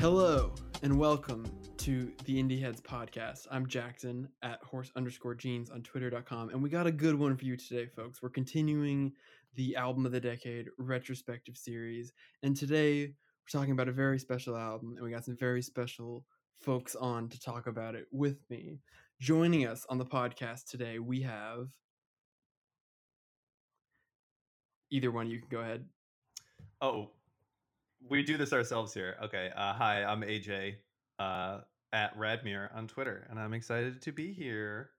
Hello and welcome to the Indie Heads podcast. I'm Jackson at horse underscore jeans on twitter.com, and we got a good one for you today, folks. We're continuing the album of the decade retrospective series, and today we're talking about a very special album, and we got some very special folks on to talk about it with me. Joining us on the podcast today, we have either one. You can go ahead. Oh, we do this ourselves here. Okay. Uh, hi, I'm AJ uh, at Radmir on Twitter, and I'm excited to be here.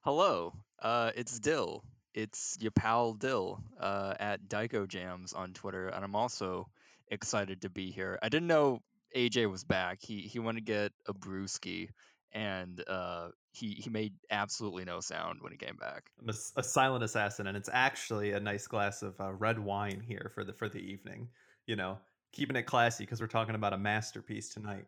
Hello, uh, it's Dill. It's your pal Dill uh, at Dyko Jams on Twitter, and I'm also excited to be here. I didn't know AJ was back. He he went to get a brewski, and uh, he he made absolutely no sound when he came back. I'm a, a silent assassin, and it's actually a nice glass of uh, red wine here for the for the evening. You know, keeping it classy because we're talking about a masterpiece tonight.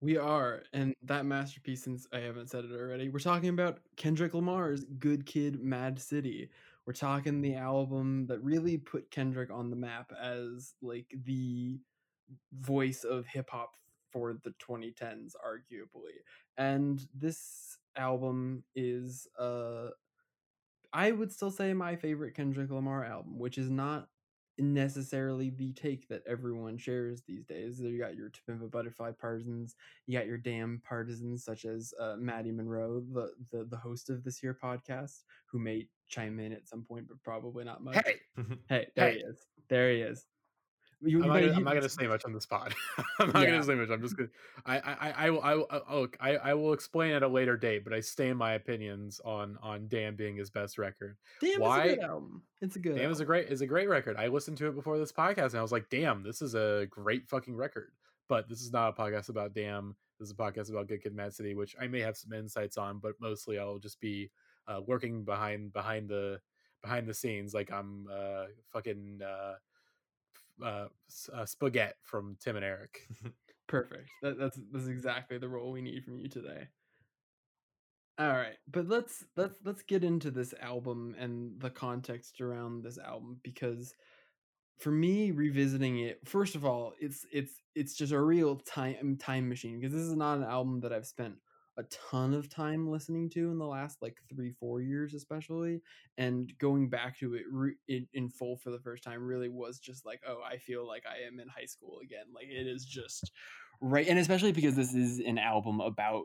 We are, and that masterpiece, since I haven't said it already, we're talking about Kendrick Lamar's Good Kid Mad City. We're talking the album that really put Kendrick on the map as like the voice of hip hop for the 2010s, arguably. And this album is, uh, I would still say my favorite Kendrick Lamar album, which is not necessarily the take that everyone shares these days. You got your To Pimp a Butterfly partisans, you got your damn partisans such as uh, Maddie Monroe, the, the the host of this here podcast, who may chime in at some point, but probably not much. Hey, hey, there Hey. he is. There he is. You, I'm not, gonna, I'm not gonna say much on the spot. I'm not Yeah. gonna say much. I'm just gonna. I I I, I will I will I, I I will explain at a later date, but I stand my opinions on on Damn being his best record. Damn, why- it's a good album. It's a good. Damn is a great is a great record. I listened to it before this podcast and I was like, damn, this is a great fucking record. But this is not a podcast about Damn. This is a podcast about Good Kid, Mad City, which I may have some insights on, but mostly I'll just be uh, working behind behind the behind the scenes, like I'm uh, fucking uh, uh, uh, Spaghetti from Tim and Eric. Perfect. That, that's that's exactly the role we need from you today. All right, but let's let's let's get into this album and the context around this album because for me revisiting it first of all it's it's it's just a real time time machine because this is not an album that I've spent a ton of time listening to in the last like 3 4 years especially and going back to it re- in, in full for the first time really was just like oh I feel like I am in high school again like it is just right and especially because this is an album about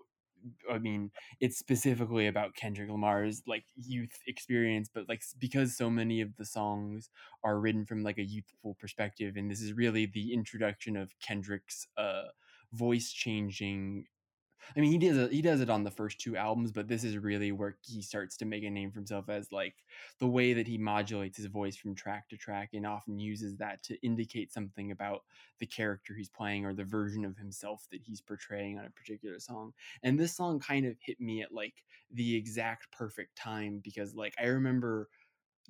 I mean, it's specifically about Kendrick Lamar's like youth experience, but like because so many of the songs are written from like a youthful perspective, and this is really the introduction of Kendrick's uh voice changing. I mean, he does it, he does it on the first two albums, but this is really where he starts to make a name for himself as like the way that he modulates his voice from track to track, and often uses that to indicate something about the character he's playing or the version of himself that he's portraying on a particular song. And this song kind of hit me at like the exact perfect time because like i remember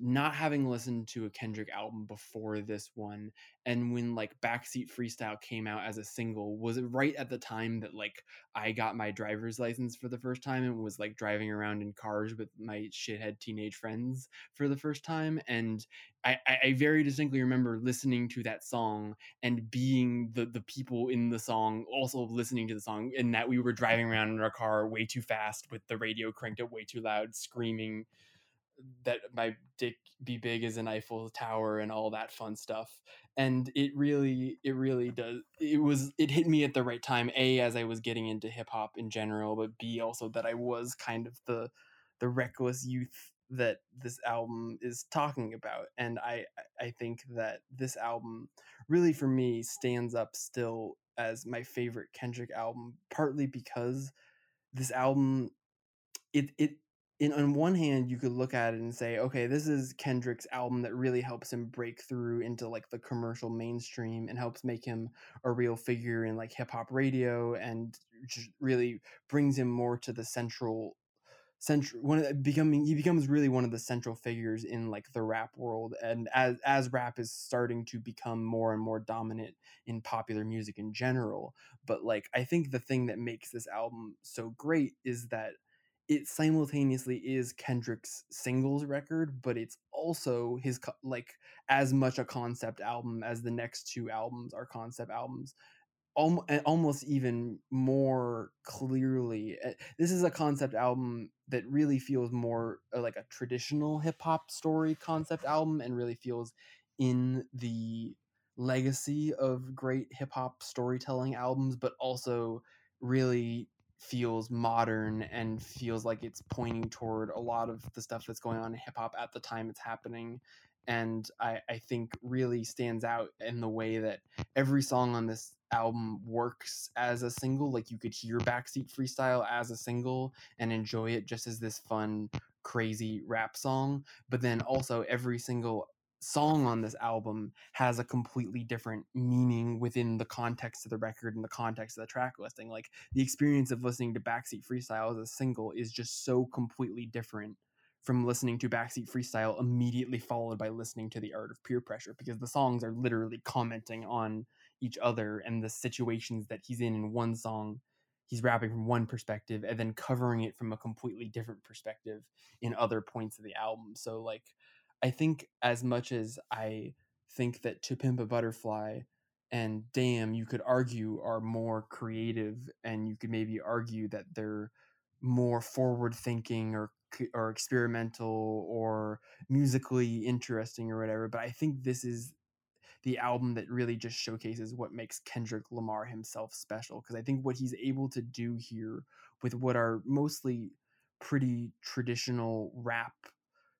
not having listened to a kendrick album before this one and when like backseat freestyle came out as a single was it right at the time that like i got my driver's license for the first time and was like driving around in cars with my shithead teenage friends for the first time? And I, I very distinctly remember listening to that song and being the the people in the song also listening to the song and that we were driving around in our car way too fast with the radio cranked up way too loud screaming that my dick be big as an Eiffel Tower and all that fun stuff. And it really, it really does. It was, it hit me at the right time. A, as I was getting into hip hop in general, but B, also that I was kind of the, the reckless youth that this album is talking about. And I, I think that this album really for me stands up still as my favorite Kendrick album, partly because this album, it, it, in on one hand you could look at it and say okay this is kendrick's album that really helps him break through into like the commercial mainstream and helps make him a real figure in like hip hop radio and really brings him more to the central central one of the- becoming he becomes really one of the central figures in like the rap world and as as rap is starting to become more and more dominant in popular music in general. But like i think the thing that makes this album so great is that it simultaneously is Kendrick's singles record, but it's also his co- like as much a concept album as the next two albums are concept albums. and almost even more clearly uh, this is a concept album that really feels more uh, like a traditional hip hop story concept album and really feels in the legacy of great hip hop storytelling albums but also really feels modern and feels like it's pointing toward a lot of the stuff that's going on in hip hop at the time it's happening and I, I think really stands out in the way that every song on this album works as a single. Like you could hear Backseat Freestyle as a single and enjoy it just as this fun, crazy rap song. But then also every single song on this album has a completely different meaning within the context of the record and the context of the track listing. Like the experience of listening to Backseat Freestyle as a single is just so completely different from listening to Backseat Freestyle immediately followed by listening to The Art of Peer Pressure because the songs are literally commenting on each other and the situations that he's in in one song. He's rapping from one perspective and then covering it from a completely different perspective in other points of the album. So, like, I think as much as I think that To Pimp a Butterfly and Damn, you could argue are more creative and you could maybe argue that they're more forward thinking or or experimental or musically interesting or whatever but i think this is the album that really just showcases what makes Kendrick Lamar himself special because I think what he's able to do here with what are mostly pretty traditional rap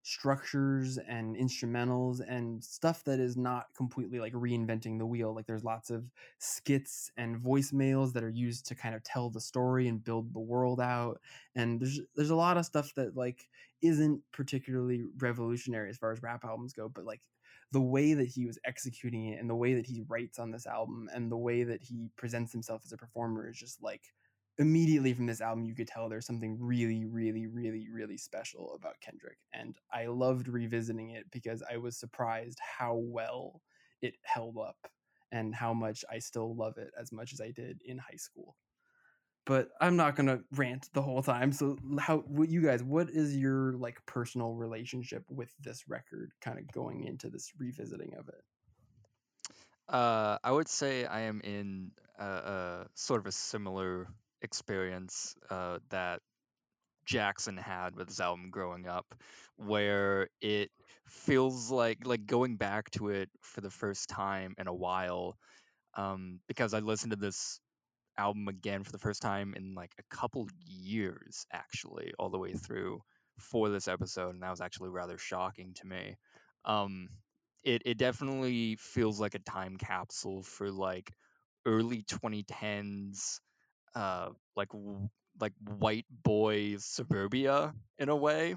structures and instrumentals and stuff that is not completely like reinventing the wheel like there's lots of skits and voicemails that are used to kind of tell the story and build the world out and there's there's a lot of stuff that like isn't particularly revolutionary as far as rap albums go but like the way that he was executing it and the way that he writes on this album and the way that he presents himself as a performer is just like immediately from this album you could tell there's something really really really really special about Kendrick and I loved revisiting it because I was surprised how well it held up and how much I still love it as much as I did in high school but I'm not gonna rant the whole time. So, how what you guys? What is your like personal relationship with this record? Kind of going into this revisiting of it. Uh, I would say I am in a sort of a similar experience uh, that Jackson had with his album growing up, where it feels like like going back to it for the first time in a while, um, because I listened to this album again for the first time in like a couple years, actually, all the way through for this episode, and that was actually rather shocking to me. Um, it it definitely feels like a time capsule for like early 2010s, uh, like like white boy suburbia in a way.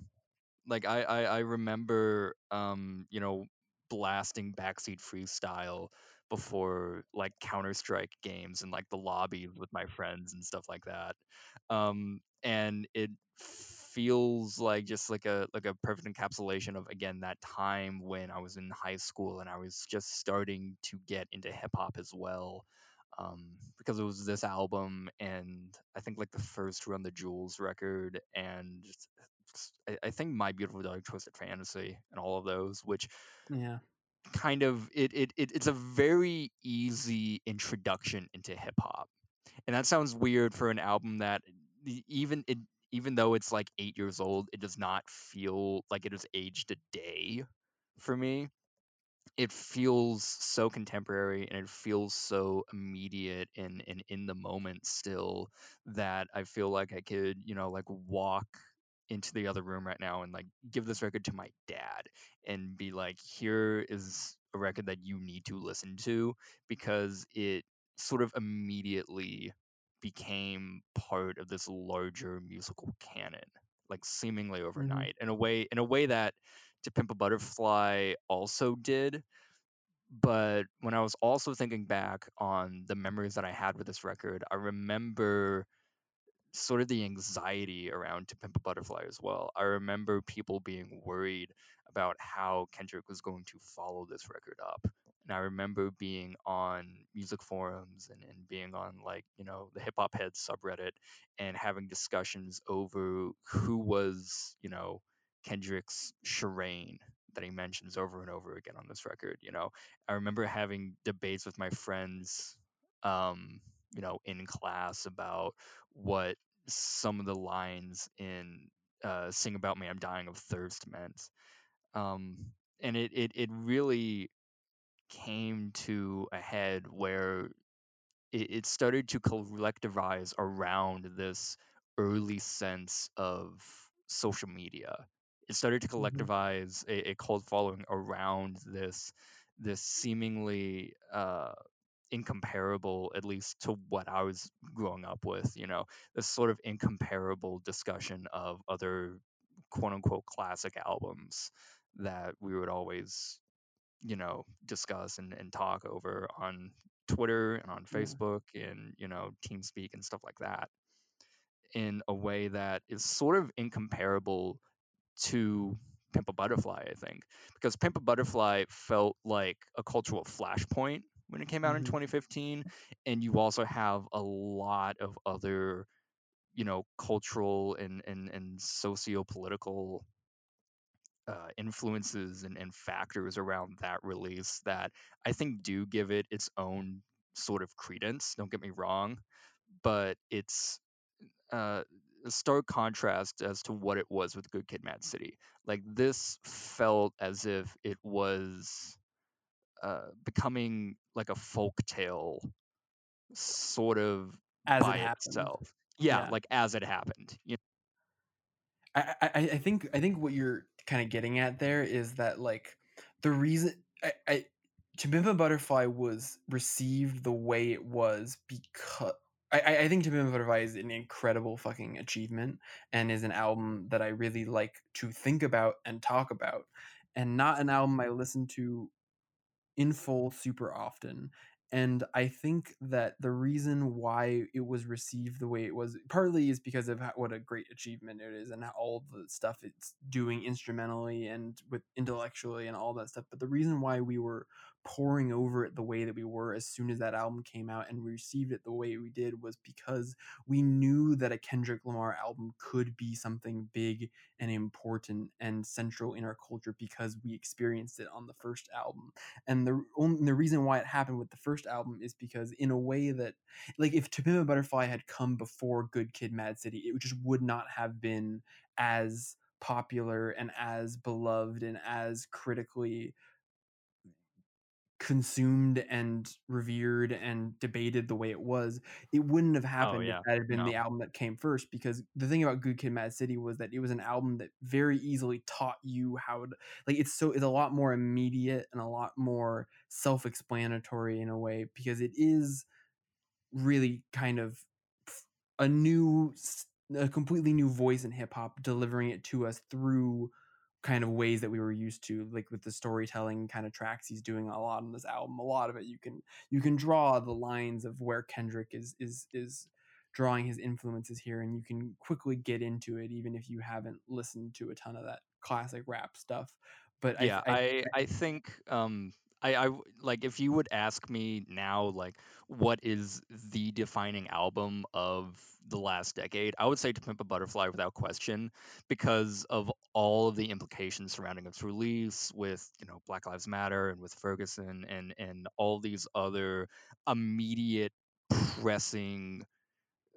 Like I I, I remember um you know blasting backseat freestyle before like Counter Strike games and like the lobby with my friends and stuff like that. Um, and it feels like just like a like a perfect encapsulation of again that time when I was in high school and I was just starting to get into hip hop as well. Um, because it was this album and I think like the first Run the Jewels record and I, I think My Beautiful Dark Twisted Fantasy and all of those, which Yeah. kind of it, it, it it's a very easy introduction into hip hop. And that sounds weird for an album that even it even though it's like 8 years old, it does not feel like it has aged a day for me. It feels so contemporary and it feels so immediate and, and in the moment still that I feel like I could, you know, like walk into the other room right now and like give this record to my dad and be like here is a record that you need to listen to because it sort of immediately became part of this larger musical canon like seemingly mm-hmm. overnight in a way in a way that to pimp a butterfly also did but when i was also thinking back on the memories that i had with this record i remember sort of the anxiety around To Pimp a Butterfly as well. I remember people being worried about how Kendrick was going to follow this record up. And I remember being on music forums and, and being on like, you know, the hip hop head subreddit and having discussions over who was, you know, Kendrick's Sherane that he mentions over and over again on this record. You know, I remember having debates with my friends um, you know, in class about what some of the lines in uh, "Sing About Me, I'm Dying of Thirst" meant, um, and it, it it really came to a head where it, it started to collectivize around this early sense of social media. It started to Mhm. collectivize a, a cult following around this this seemingly uh, incomparable, at least to what I was growing up with. You know, this sort of incomparable discussion of other quote unquote classic albums that we would always you know discuss and, and talk over on twitter and on Yeah. facebook and you know teamspeak and stuff like that in a way that is sort of incomparable to pimp a butterfly i think because pimp a butterfly felt like a cultural flashpoint when it came out in Mhm. 2015 and you also have a lot of other you know cultural and and, and socio-political uh, influences and, and factors around that release that I think do give it its own sort of credence. Don't get me wrong, but it's uh, a stark contrast as to what it was with Good Kid, Mad City. Like this felt as if it was uh, becoming like a folk tale, sort of As by happened. itself. Yeah, Yeah. like as it happened. You I, I, I I think I think what you're kind of getting at there is that like the reason I, I To Pimp a Butterfly was received the way it was because I, I- think a Butterfly is an incredible fucking achievement and is an album that I really like to think about and talk about, and not an album I listen to in full super often. And I think that the reason why it was received the way it was partly is because of how, what a great achievement it is and all the stuff it's doing instrumentally and with intellectually and all that stuff. But the reason why we were pouring over it the way that we were as soon as that album came out and we received it the way we did was because we knew that a Kendrick Lamar album could be something big and important and central in our culture because we experienced it on the first album. And the only the reason why it happened with the first album is because in a way that like if To Butterfly had come before Good Kid, Mad City, it just would not have been as popular and as beloved and as critically consumed and revered and debated the way it was it wouldn't have oh, happened yeah. if that had been No. the album that came first because the thing about good kid mad city was that it was an album that very easily taught you how to like it's so it's a lot more immediate and a lot more self-explanatory in a way because it is really kind of a new a completely new voice in hip hop delivering it to us through kind of ways that we were used to like with the storytelling kind of tracks he's doing a lot on this album a lot of it you can you can draw the lines of where Kendrick is is is drawing his influences here and you can quickly get into it even if you haven't listened to a ton of that classic rap stuff but yeah I, I, I, I think um I, I like if you would ask me now like what is the defining album of the last decade i would say to pimp a butterfly without question because of all of the implications surrounding its release with you know black lives matter and with ferguson and and all these other immediate pressing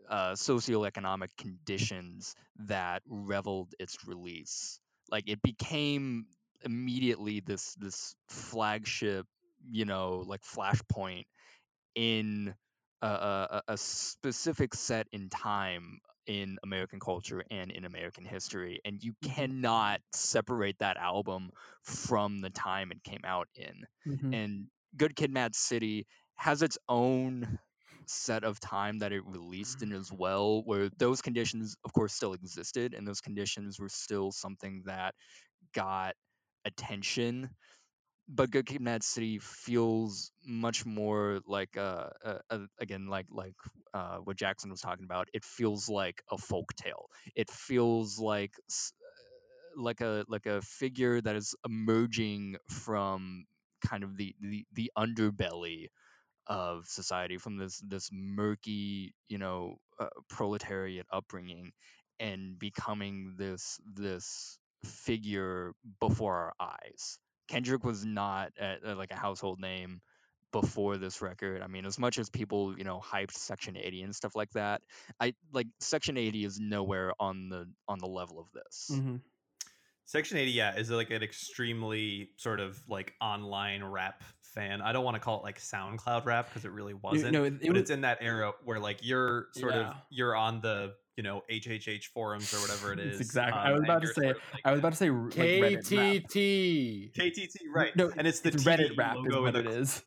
uh, socioeconomic conditions that reveled its release. Like it became immediately this this flagship, you know, like flashpoint in a, a, a specific set in time in American culture and in American history, and you Mhm. cannot separate that album from the time it came out in Mhm. and Good Kid, Mad City has its own set of time that it released in as well, where those conditions, of course, still existed, and those conditions were still something that got attention. But Good Kid, Mad City feels much more like uh, uh, uh again like like uh, what Jackson was talking about. It feels like a folk tale. It feels like like a like a figure that is emerging from kind of the the, the underbelly of society from this this murky you know uh, proletariat upbringing and becoming this this figure before our eyes kendrick was not a, a- like a household name before this record. I mean, as much as people, you know, hyped Section 80 and stuff like that, I like Section 80 is nowhere on the on the level of this. Mm-hmm. Section 80, yeah, is like an extremely sort of like online rap fan. I don't want to call it like SoundCloud rap because it really wasn't. no, it, it but was, it's in that era where like you're sort Yeah. of you're on the you know HHH forums or whatever It's is. exactly- I um, was about to say- like, I was about to say r- like KTT. KTT, right? No, and it's the it's Reddit rap is logo what in it the, is.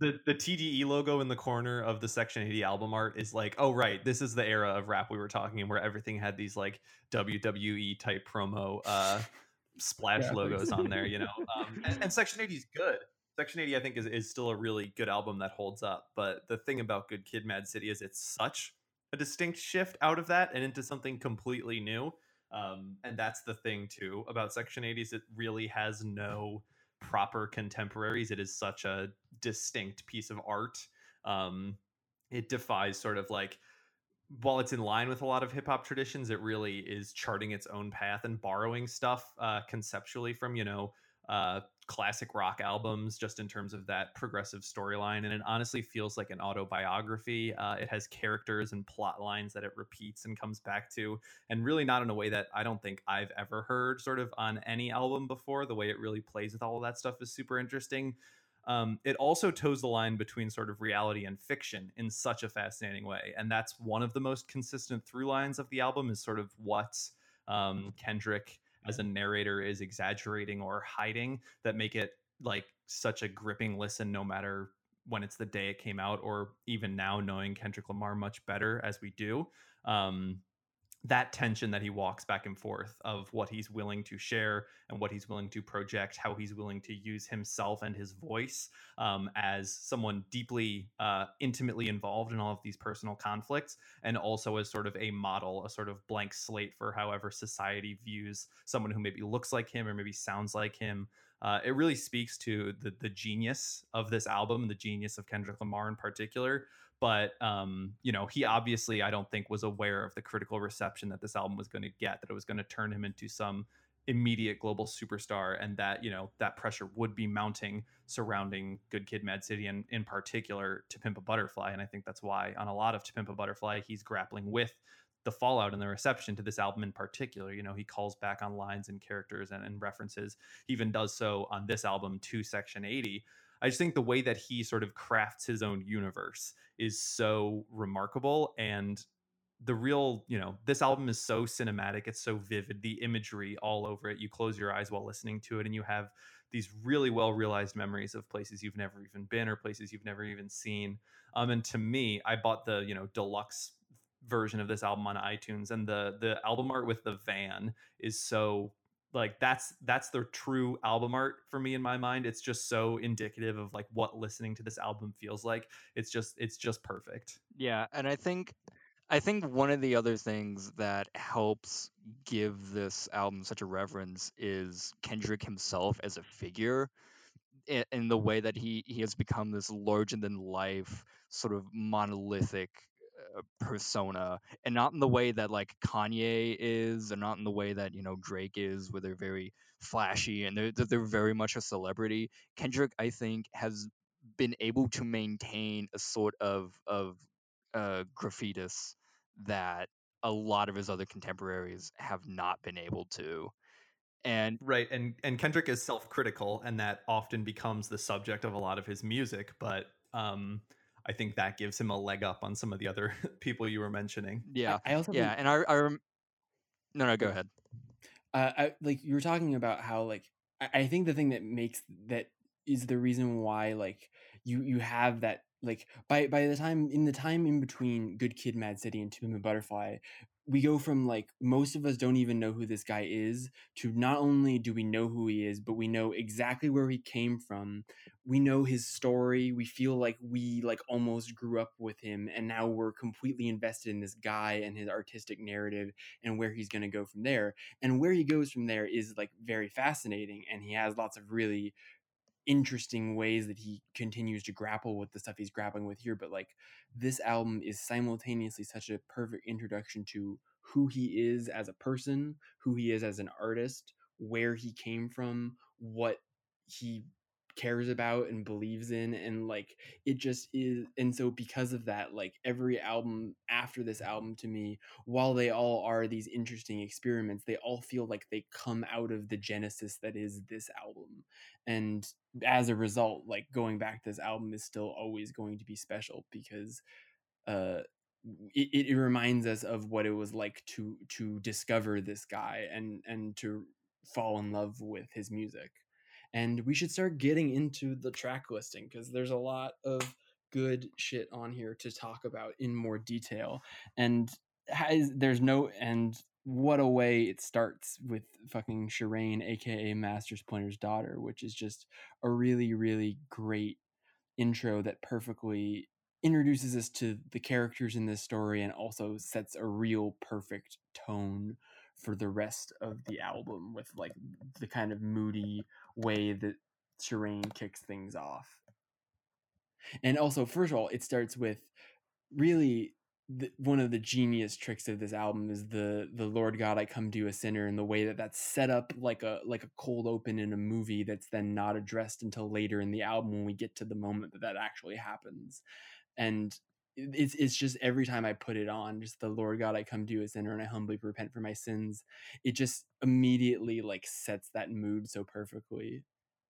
the the TDE logo in the corner of the Section 80 album art is like, oh right, this is the era of rap we were talking in, where everything had these like WWE type promo uh, splash Yeah. logos on there, you know. Um, and, and Section 80 is good. Section 80, I think, is is still a really good album that holds up. But the thing about Good Kid, Mad City is it's such a distinct shift out of that and into something completely new. Um, and that's the thing too about Section 80s. it really has no proper contemporaries. It is such a distinct piece of art. Um, it defies sort of like while it's in line with a lot of hip hop traditions, it really is charting its own path and borrowing stuff uh, conceptually from you know uh, classic rock albums, just in terms of that progressive storyline. And it honestly feels like an autobiography. Uh, it has characters and plot lines that it repeats and comes back to, and really not in a way that I don't think I've ever heard sort of on any album before. The way it really plays with all of that stuff is super interesting. Um, it also toes the line between sort of reality and fiction in such a fascinating way, and that's one of the most consistent through lines of the album. Is sort of what um, Kendrick as a narrator is exaggerating or hiding that make it like such a gripping listen, no matter when it's the day it came out or even now knowing Kendrick Lamar much better as we do. Um, that tension that he walks back and forth of what he's willing to share and what he's willing to project, how he's willing to use himself and his voice um, as someone deeply, uh, intimately involved in all of these personal conflicts, and also as sort of a model, a sort of blank slate for however society views someone who maybe looks like him or maybe sounds like him. Uh, it really speaks to the the genius of this album, the genius of Kendrick Lamar in particular, but um, you know he obviously i don't think was aware of the critical reception that this album was going to get that it was going to turn him into some immediate global superstar and that you know that pressure would be mounting surrounding good kid mad city and in particular to pimp a butterfly and i think that's why on a lot of to pimp a butterfly he's grappling with the fallout and the reception to this album in particular. You know he calls back on lines and characters and, and references. He even does so on this album to section 80 I just think the way that he sort of crafts his own universe is so remarkable and the real, you know, this album is so cinematic, it's so vivid, the imagery all over it. You close your eyes while listening to it and you have these really well realized memories of places you've never even been or places you've never even seen. Um and to me, I bought the, you know, deluxe version of this album on iTunes and the the album art with the van is so like that's that's the true album art for me in my mind. It's just so indicative of like what listening to this album feels like. It's just it's just perfect. Yeah, and I think I think one of the other things that helps give this album such a reverence is Kendrick himself as a figure in, in the way that he he has become this larger than life sort of monolithic persona and not in the way that like Kanye is and not in the way that you know Drake is where they're very flashy and they're they're very much a celebrity Kendrick I think has been able to maintain a sort of of uh, graffitis that a lot of his other contemporaries have not been able to. And right and and kendrick is self-critical and that often becomes the subject of a lot of his music but um i think that gives him a leg up on some of the other people you were mentioning. Yeah, I, I also yeah, think, and I, I rem- no, no, go ahead. uh, I, like you were talking about how like I, I think the thing that makes that is the reason why like you you have that like by by the time in the time in between Good Kid, Mad City, and To Pimp a Butterfly, we go from like most of us don't even know who this guy is to not only do we know who he is, but we know exactly where he came from. We know his story. We feel like we like almost grew up with him, and now we're completely invested in this guy and his artistic narrative and where he's going to go from there. And where he goes from there is like very fascinating, and he has lots of really interesting ways that he continues to grapple with the stuff he's grappling with here but like this album is simultaneously such a perfect introduction to who he is as a person who he is as an artist where he came from what he cares about and believes in and like it just is and so because of that like every album after this album to me while they all are these interesting experiments they all feel like they come out of the genesis that is this album. And as a result like going back to this album is still always going to be special because uh it, it reminds us of what it was like to to discover this guy and and to fall in love with his music and we should start getting into the track listing because there's a lot of good shit on here to talk about in more detail and has there's no and what a way it starts with fucking Sherane, aka Master Splinter's daughter, which is just a really, really great intro that perfectly introduces us to the characters in this story and also sets a real perfect tone for the rest of the album with like the kind of moody way that Sherane kicks things off. And also, first of all, it starts with really the, one of the genius tricks of this album is the the Lord God I come to a sinner and the way that that's set up like a like a cold open in a movie that's then not addressed until later in the album when we get to the moment that that actually happens and it's it's just every time I put it on, just the Lord God I come to a sinner and I humbly repent for my sins. It just immediately like sets that mood so perfectly,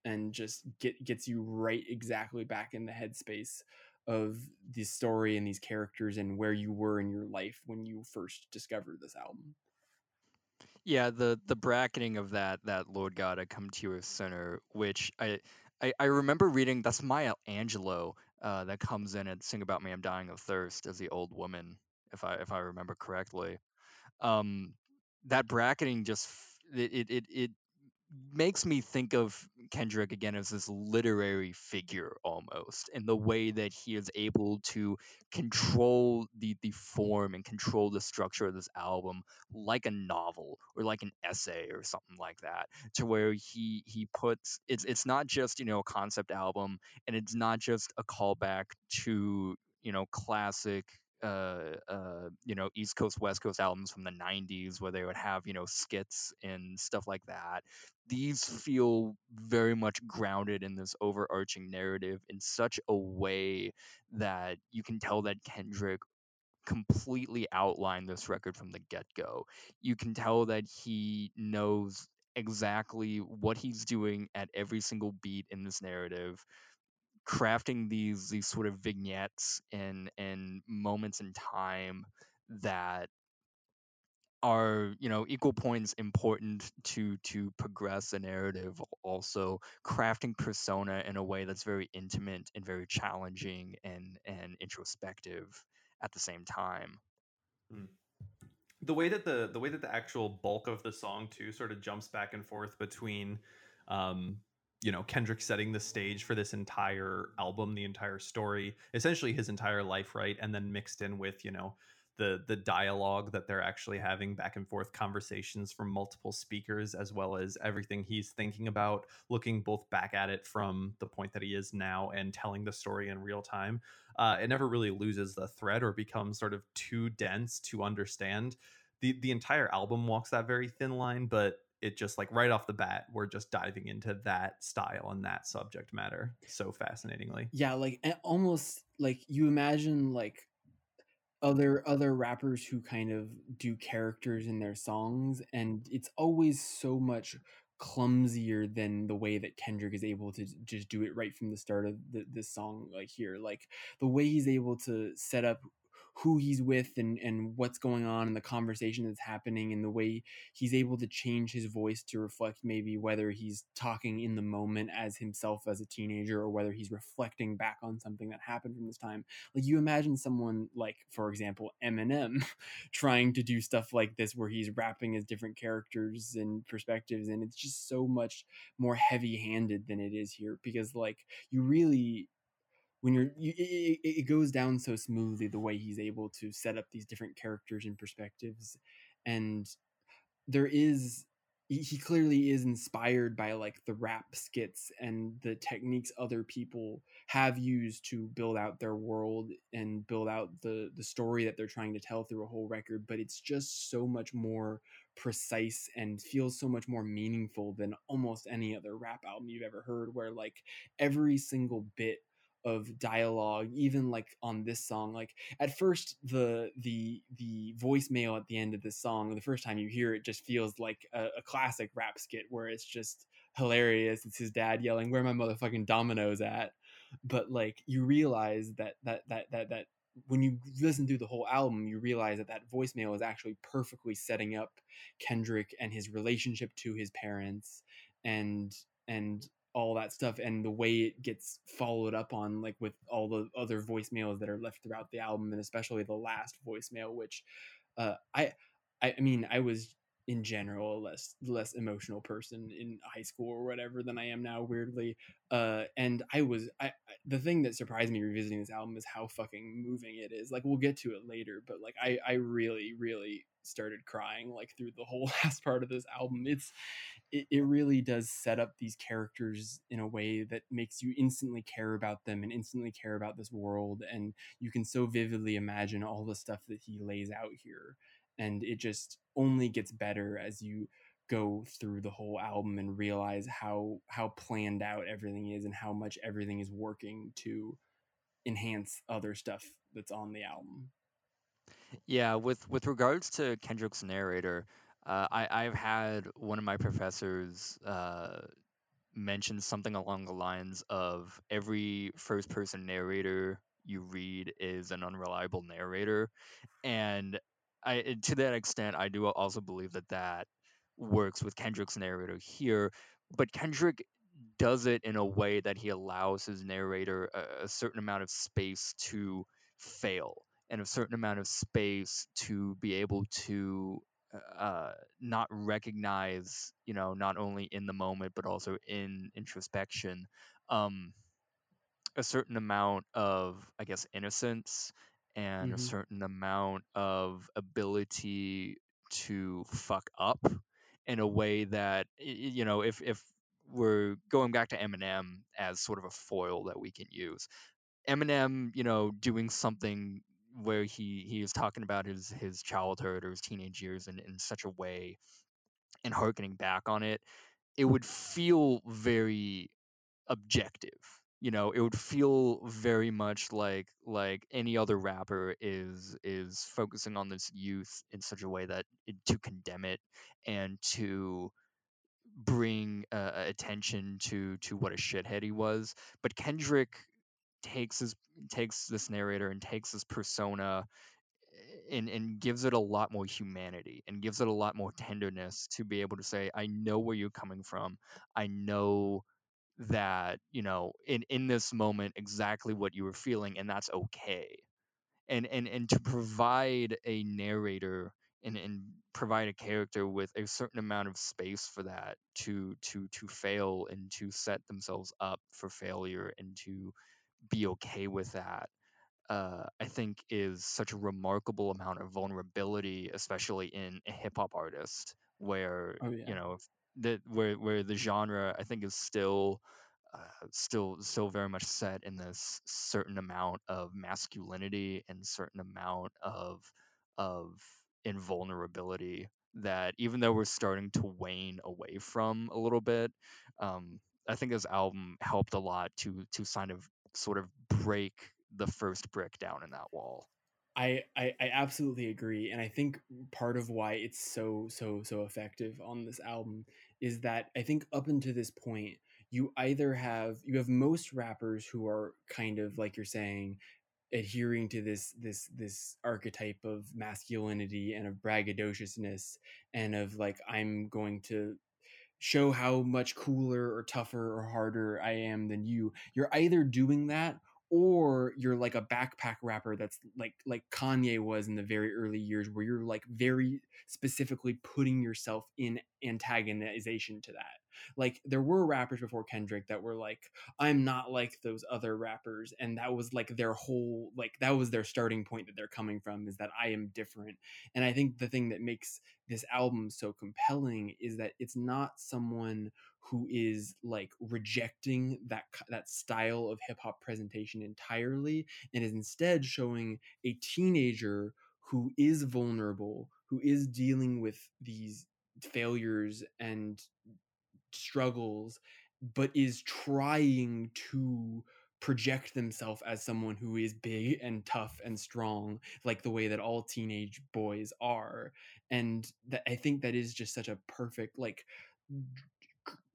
and just get gets you right exactly back in the headspace of the story and these characters and where you were in your life when you first discovered this album. Yeah, the the bracketing of that that Lord God I come to you a sinner, which I I, I remember reading that's Maya Angelou uh, that comes in and sing about me I'm dying of thirst as the old woman, if I if I remember correctly. Um, that bracketing just it, it it it makes me think of Kendrick again as this literary figure almost, in the way that he is able to control the the form and control the structure of this album like a novel or like an essay or something like that, to where he he puts it's it's not just you know a concept album and it's not just a callback to you know classic uh, uh, you know, East Coast, West Coast albums from the 90s where they would have, you know, skits and stuff like that. These feel very much grounded in this overarching narrative in such a way that you can tell that Kendrick completely outlined this record from the get go. You can tell that he knows exactly what he's doing at every single beat in this narrative crafting these these sort of vignettes and and moments in time that are you know equal points important to to progress a narrative also crafting persona in a way that's very intimate and very challenging and and introspective at the same time mm. the way that the the way that the actual bulk of the song too sort of jumps back and forth between um you know Kendrick setting the stage for this entire album, the entire story, essentially his entire life, right? And then mixed in with you know the the dialogue that they're actually having back and forth conversations from multiple speakers, as well as everything he's thinking about, looking both back at it from the point that he is now and telling the story in real time. Uh, it never really loses the thread or becomes sort of too dense to understand. The, the entire album walks that very thin line, but it just like right off the bat we're just diving into that style and that subject matter so fascinatingly. Yeah like almost like you imagine like other other rappers who kind of do characters in their songs and it's always so much clumsier than the way that Kendrick is able to just do it right from the start of the, this song like here. Like the way he's able to set up who he's with and and what's going on and the conversation that's happening and the way he's able to change his voice to reflect maybe whether he's talking in the moment as himself as a teenager or whether he's reflecting back on something that happened from this time. Like you imagine someone like for example Eminem trying to do stuff like this where he's rapping as different characters and perspectives and it's just so much more heavy-handed than it is here because like you really when you're you, it, it goes down so smoothly the way he's able to set up these different characters and perspectives and there is he clearly is inspired by like the rap skits and the techniques other people have used to build out their world and build out the the story that they're trying to tell through a whole record but it's just so much more precise and feels so much more meaningful than almost any other rap album you've ever heard where like every single bit of dialogue even like on this song like at first the the the voicemail at the end of this song the first time you hear it just feels like a, a classic rap skit where it's just hilarious it's his dad yelling where my motherfucking dominoes at? But like you realize that that that that that when you listen through the whole album you realize that that voicemail is actually perfectly setting up kendrick and his relationship to his parents and and all that stuff and the way it gets followed up on like with all the other voicemails that are left throughout the album and especially the last voicemail which uh i i mean i was in general a less less emotional person in high school or whatever than I am now weirdly uh and I was I, I the thing that surprised me revisiting this album is how fucking moving it is like we'll get to it later but like I I really really started crying like through the whole last part of this album. It's it, it really does set up these characters in a way that makes you instantly care about them and instantly care about this world and you can so vividly imagine all the stuff that he lays out here and it just only gets better as you go through the whole album and realize how how planned out everything is and how much everything is working to enhance other stuff that's on the album. Yeah, with with regards to Kendrick's narrator, uh, I I've had one of my professors uh, mention something along the lines of every first person narrator you read is an unreliable narrator, and I to that extent I do also believe that that works with Kendrick's narrator here, but Kendrick does it in a way that he allows his narrator a, a certain amount of space to fail and a certain amount of space to be able to uh, not recognize, you know, not only in the moment but also in introspection, um, a certain amount of, I guess, innocence and a Mhm. certain amount of ability to fuck up in a way that you know if if we're going back to Eminem as sort of a foil that we can use Eminem you know doing something where he he is talking about his his childhood or his teenage years in, in such a way and harkening back on it it would feel very objective you know it would feel very much like like any other rapper is is focusing on this youth in such a way that to condemn it and to bring uh, attention to to what a shithead he was. But kendrick takes his takes this narrator and takes this persona and and gives it a lot more humanity and gives it a lot more tenderness to be able to say i know where you're coming from. I know that you know in in this moment exactly what you were feeling and that's okay and and and to provide a narrator and and provide a character with a certain amount of space for that to to to fail and to set themselves up for failure and to be okay with that uh, I think is such a remarkable amount of vulnerability, especially in a hip hop artist, where Oh yeah. you know that where where the genre I think is still uh, still still very much set in this certain amount of masculinity and certain amount of of invulnerability that even though we're starting to wane away from a little bit, um, I think this album helped a lot to to kind of sort of break the first brick down in that wall. I, I I absolutely agree, and I think part of why it's so so so effective on this album is that I think up until this point, you either have you have most rappers who are kind of like you're saying adhering to this this this archetype of masculinity and of braggadociousness and of like I'm going to show how much cooler or tougher or harder I am than you. You're either doing that or you're like a backpack rapper that's like like Kanye was in the very early years where you're like very specifically putting yourself in antagonization to that. Like there were rappers before Kendrick that were like I'm not like those other rappers and that was like their whole like that was their starting point that they're coming from is that I am different. And I think the thing that makes this album so compelling is that it's not someone who is like rejecting that that style of hip hop presentation entirely and is instead showing a teenager who is vulnerable who is dealing with these failures and struggles but is trying to project themselves as someone who is big and tough and strong like the way that all teenage boys are. And that i think that is just such a perfect like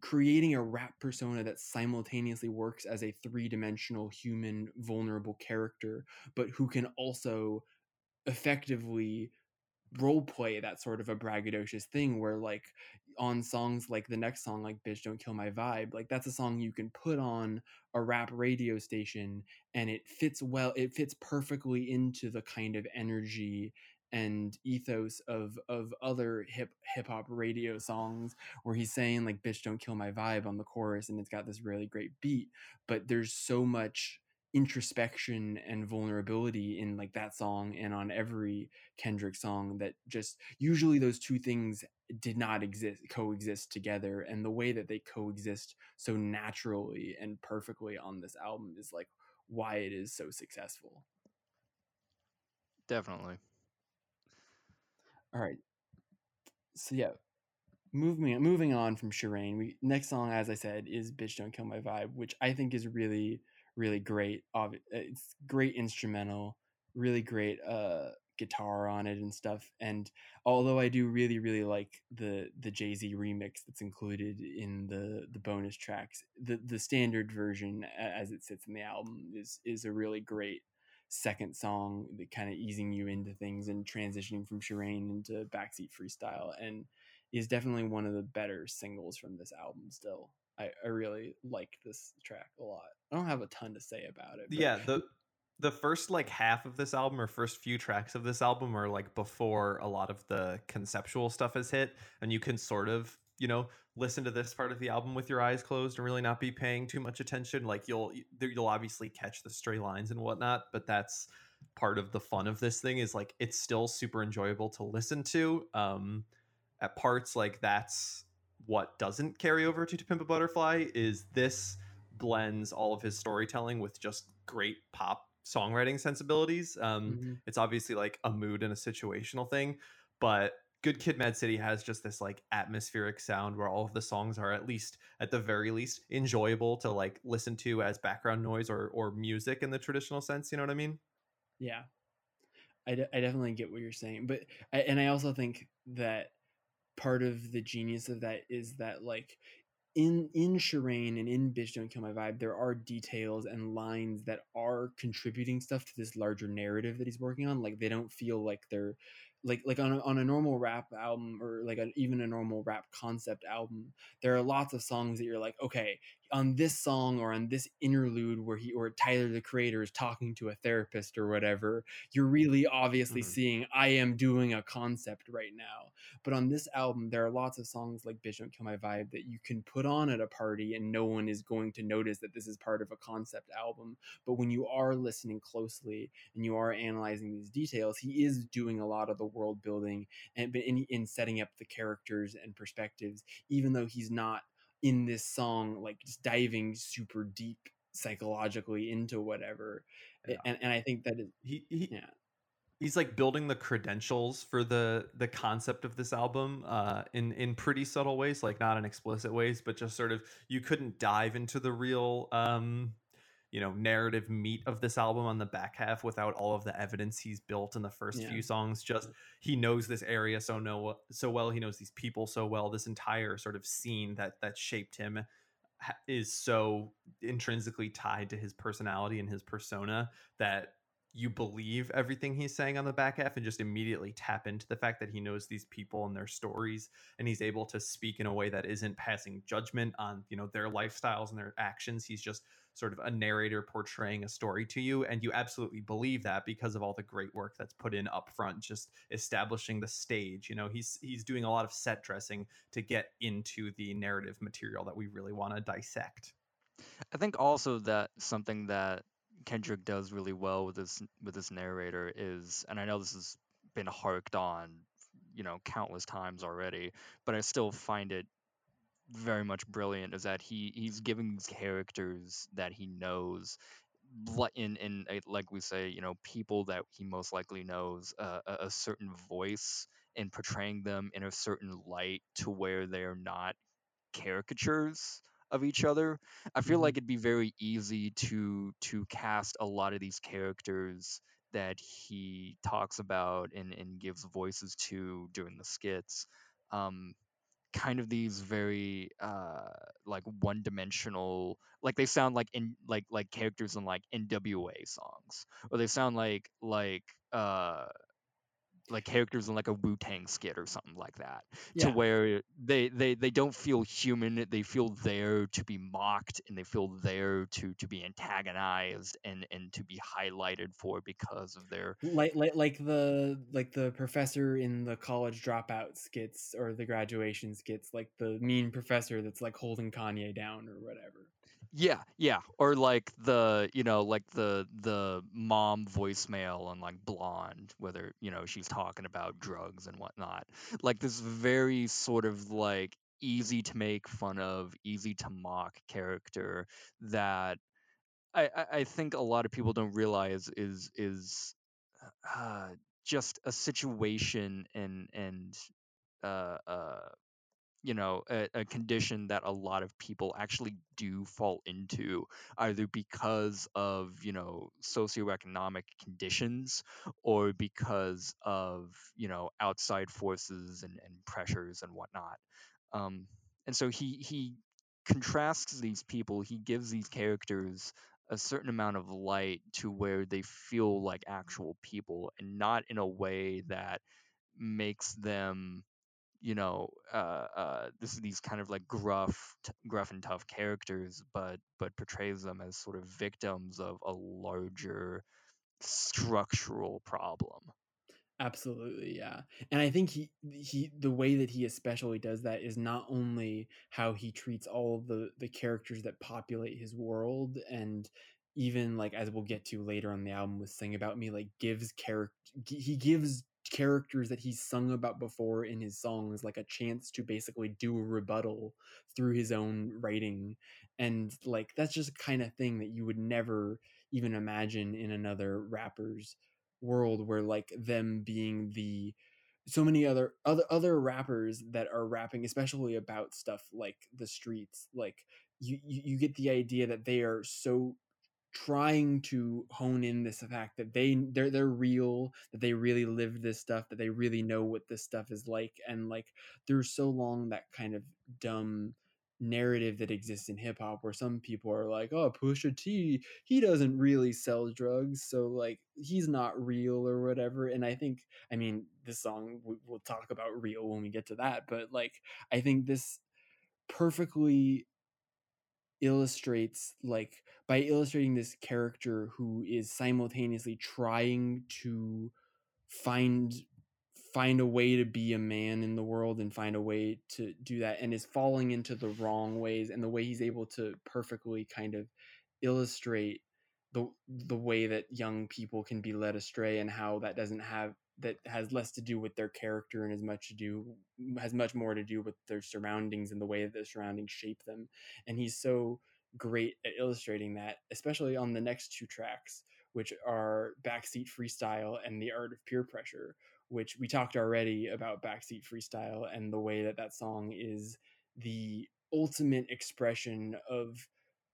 creating a rap persona that simultaneously works as a three-dimensional human vulnerable character but who can also effectively role play that sort of a braggadocious thing where like on songs like the next song like bitch don't kill my vibe like that's a song you can put on a rap radio station and it fits well it fits perfectly into the kind of energy and ethos of of other hip hip hop radio songs where he's saying like bitch don't kill my vibe on the chorus and it's got this really great beat but there's so much introspection and vulnerability in like that song and on every Kendrick song that just usually those two things did not exist coexist together and the way that they coexist so naturally and perfectly on this album is like why it is so successful. Definitely. All right. So yeah, moving moving on from Sherane, we next song as I said is "Bitch Don't Kill My Vibe," which I think is really really great. It's great instrumental, really great uh, guitar on it and stuff. And although I do really really like the the Jay Z remix that's included in the the bonus tracks, the the standard version as it sits in the album is is a really great second song that kind of easing you into things and transitioning from Sherane into backseat freestyle and is definitely one of the better singles from this album still. I, I really like this track a lot. I don't have a ton to say about it. Yeah, the the first like half of this album or first few tracks of this album are like before a lot of the conceptual stuff has hit and you can sort of you know listen to this part of the album with your eyes closed and really not be paying too much attention like you'll you'll obviously catch the stray lines and whatnot but that's part of the fun of this thing is like it's still super enjoyable to listen to um at parts like that's what doesn't carry over to, to Pimp a Butterfly is this blends all of his storytelling with just great pop songwriting sensibilities. Um, mm-hmm. It's obviously like a mood and a situational thing, but Good Kid, Mad City has just this like atmospheric sound where all of the songs are at least, at the very least, enjoyable to like listen to as background noise or or music in the traditional sense. You know what I mean? Yeah, I, I definitely get what you're saying, but I, and I also think that part of the genius of that is that like in in Sherane and in Bitch Don't Kill My Vibe, there are details and lines that are contributing stuff to this larger narrative that he's working on. Like they don't feel like they're like like on a, on a normal rap album or like a, even a normal rap concept album there are lots of songs that you're like okay on this song or on this interlude where he or Tyler the creator is talking to a therapist or whatever you're really obviously mm-hmm. seeing I am doing a concept right now but on this album there are lots of songs like Bitch Don't Kill My Vibe that you can put on at a party and no one is going to notice that this is part of a concept album. But when you are listening closely and you are analyzing these details he is doing a lot of the world building and in, in setting up the characters and perspectives even though he's not in this song like just diving super deep psychologically into whatever. Yeah. and, and i think that is, he, he yeah he's like building the credentials for the the concept of this album uh in in pretty subtle ways like not in explicit ways but just sort of you couldn't dive into the real um you know narrative meat of this album on the back half without all of the evidence he's built in the first yeah. few songs. Just he knows this area so know so well. He knows these people so well. This entire sort of scene that that shaped him is so intrinsically tied to his personality and his persona that you believe everything he's saying on the back half and just immediately tap into the fact that he knows these people and their stories and he's able to speak in a way that isn't passing judgment on you know their lifestyles and their actions. He's just sort of a narrator portraying a story to you and you absolutely believe that because of all the great work that's put in up front just establishing the stage you know? He's he's doing a lot of set dressing to get into the narrative material that we really want to dissect. I think also that something that kendrick does really well with this with this narrator is and i know this has been harked on you know countless times already but i still find it very much brilliant is that he he's giving these characters that he knows in in a, like we say you know people that he most likely knows uh, a, a certain voice and portraying them in a certain light to where they're not caricatures of each other. I feel Mhm. like it'd be very easy to to cast a lot of these characters that he talks about and, and gives voices to during the skits. Um, kind of these very uh like one dimensional like they sound like in like like characters in like NWA songs or they sound like like uh like characters in like a Wu Tang skit or something like that, to where they, they they don't feel human. They feel there to be mocked, and they feel there to to be antagonized and and to be highlighted for because of their like like like the like the professor in the college dropout skits or the graduation skits like the mean professor that's like holding kanye down or whatever yeah yeah or like the you know like the the mom voicemail on like blonde whether you know she's talking about drugs and whatnot. Like this very sort of like easy to make fun of easy to mock character that I, I I think a lot of people don't realize is is uh, just a situation and and uh, uh, you know a, a condition that a lot of people actually do fall into either because of you know socioeconomic conditions or because of you know outside forces and, and pressures and whatnot. Um, and so he he contrasts these people he gives these characters a certain amount of light to where they feel like actual people and not in a way that makes them you know uh uh this these kind of like gruff t- gruff and tough characters but but portrays them as sort of victims of a larger structural problem Absolutely, yeah. And I think he he the way that he especially does that is not only how he treats all the the characters that populate his world and even like as we'll get to later on the album with Sing About Me like gives character he gives characters that he's sung about before in his songs like a chance to basically do a rebuttal through his own writing and like that's just a kind of thing that you would never even imagine in another rapper's world where like them being the so many other other other rappers that are rapping especially about stuff like the streets like you you, you get the idea that they are so trying to hone in this fact that they they're they're real that they really live this stuff that they really know what this stuff is like and like there's so long that kind of dumb narrative that exists in hip hop where some people are like oh Pusha T he doesn't really sell drugs so like he's not real or whatever and I think I mean this song we, we'll talk about real when we get to that but like I think this perfectly illustrates like by illustrating this character who is simultaneously trying to find find a way to be a man in the world and find a way to do that and is falling into the wrong ways and the way he's able to perfectly kind of illustrate the the way that young people can be led astray and how that doesn't have that has less to do with their character and as much to do has much more to do with their surroundings and the way that their surroundings shape them. And he's so great at illustrating that especially on the next two tracks which are backseat freestyle and the art of peer pressure which we talked already about backseat freestyle and the way that that song is the ultimate expression of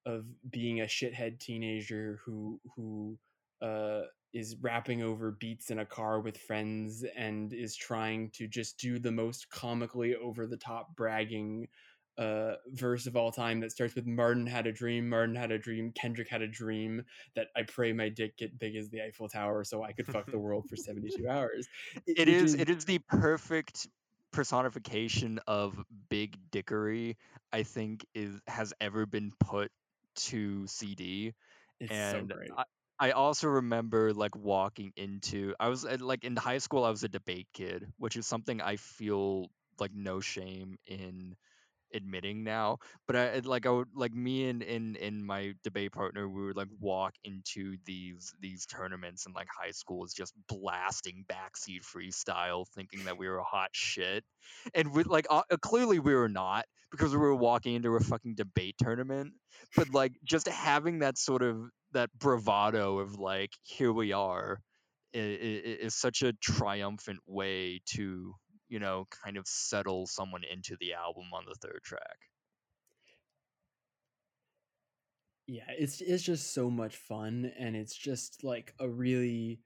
of being a shithead teenager who who uh is rapping over beats in a car with friends and is trying to just do the most comically over the top bragging uh verse of all time that starts with Martin had a dream, Martin had a dream, Kendrick had a dream that I pray my dick get big as the Eiffel Tower so I could fuck the world for 72 hours. it is it is the perfect personification of big dickery i think is has ever been put to cd it's and so great. I, I also remember like walking into I was at, like in high school I was a debate kid, which is something I feel like no shame in admitting now. But I like I would like me and in in my debate partner we would like walk into these these tournaments and like high school schools just blasting backseat freestyle thinking that we were hot shit. And we like uh, clearly we were not because we were walking into a fucking debate tournament but like just having that sort of that bravado of like here we are is, is such a triumphant way to you know, kind of settle someone into the album on the third track. Yeah, it's it's just so much fun and it's just like a really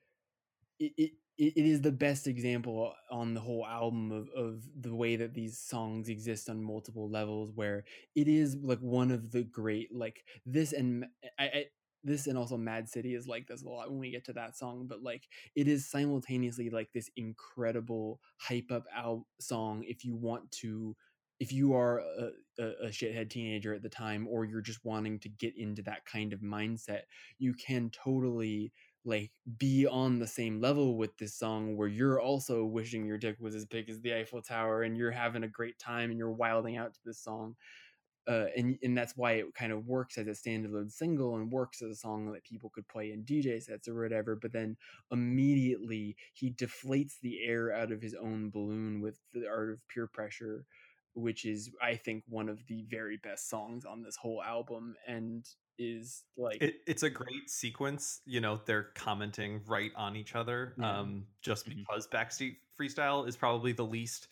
it, it it is the best example on the whole album of, of the way that these songs exist on multiple levels where it is like one of the great like this and I, I this and also Mad City is like this a lot when we get to that song, but like it is simultaneously like this incredible hype up out song if you want to if you are a, a, shithead teenager at the time or you're just wanting to get into that kind of mindset you can totally like be on the same level with this song where you're also wishing your dick was as big as the eiffel tower and you're having a great time and you're wilding out to this song uh, and and that's why it kind of works as a standalone single and works as a song that people could play in DJ sets or whatever. But then immediately he deflates the air out of his own balloon with the art of peer pressure, which is I think one of the very best songs on this whole album and is like it, it's a great sequence you know they're commenting right on each other yeah. um just mm-hmm. because backseat freestyle is probably the least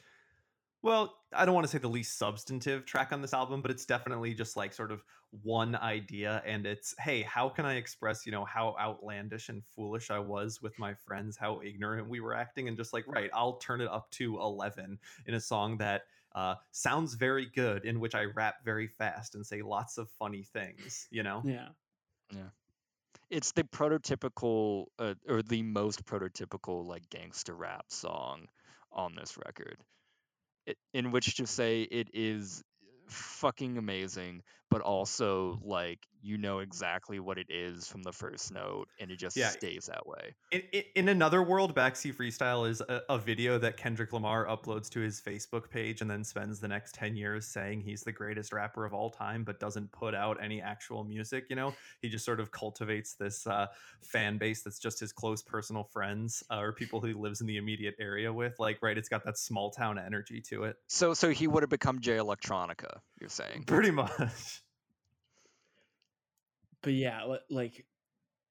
well i don't want to say the least substantive track on this album but it's definitely just like sort of one idea and it's hey how can i express you know how outlandish and foolish i was with my friends how ignorant we were acting and just like right i'll turn it up to 11 in a song that uh, sounds very good, in which I rap very fast and say lots of funny things. You know? Yeah. Yeah. It's the prototypical, uh, or the most prototypical, like gangster rap song on this record. In which to say it is fucking amazing, but also like you know exactly what it is from the first note, and it just yeah. stays that way. In, in, another world, Backseat Freestyle is a, a, video that Kendrick Lamar uploads to his Facebook page, and then spends the next ten years saying he's the greatest rapper of all time, but doesn't put out any actual music. You know, he just sort of cultivates this uh, fan base that's just his close personal friends uh, or people who he lives in the immediate area with. Like, right, it's got that small town energy to it. So, so he would have become Jay Electronica. You're saying. Pretty much. But yeah, like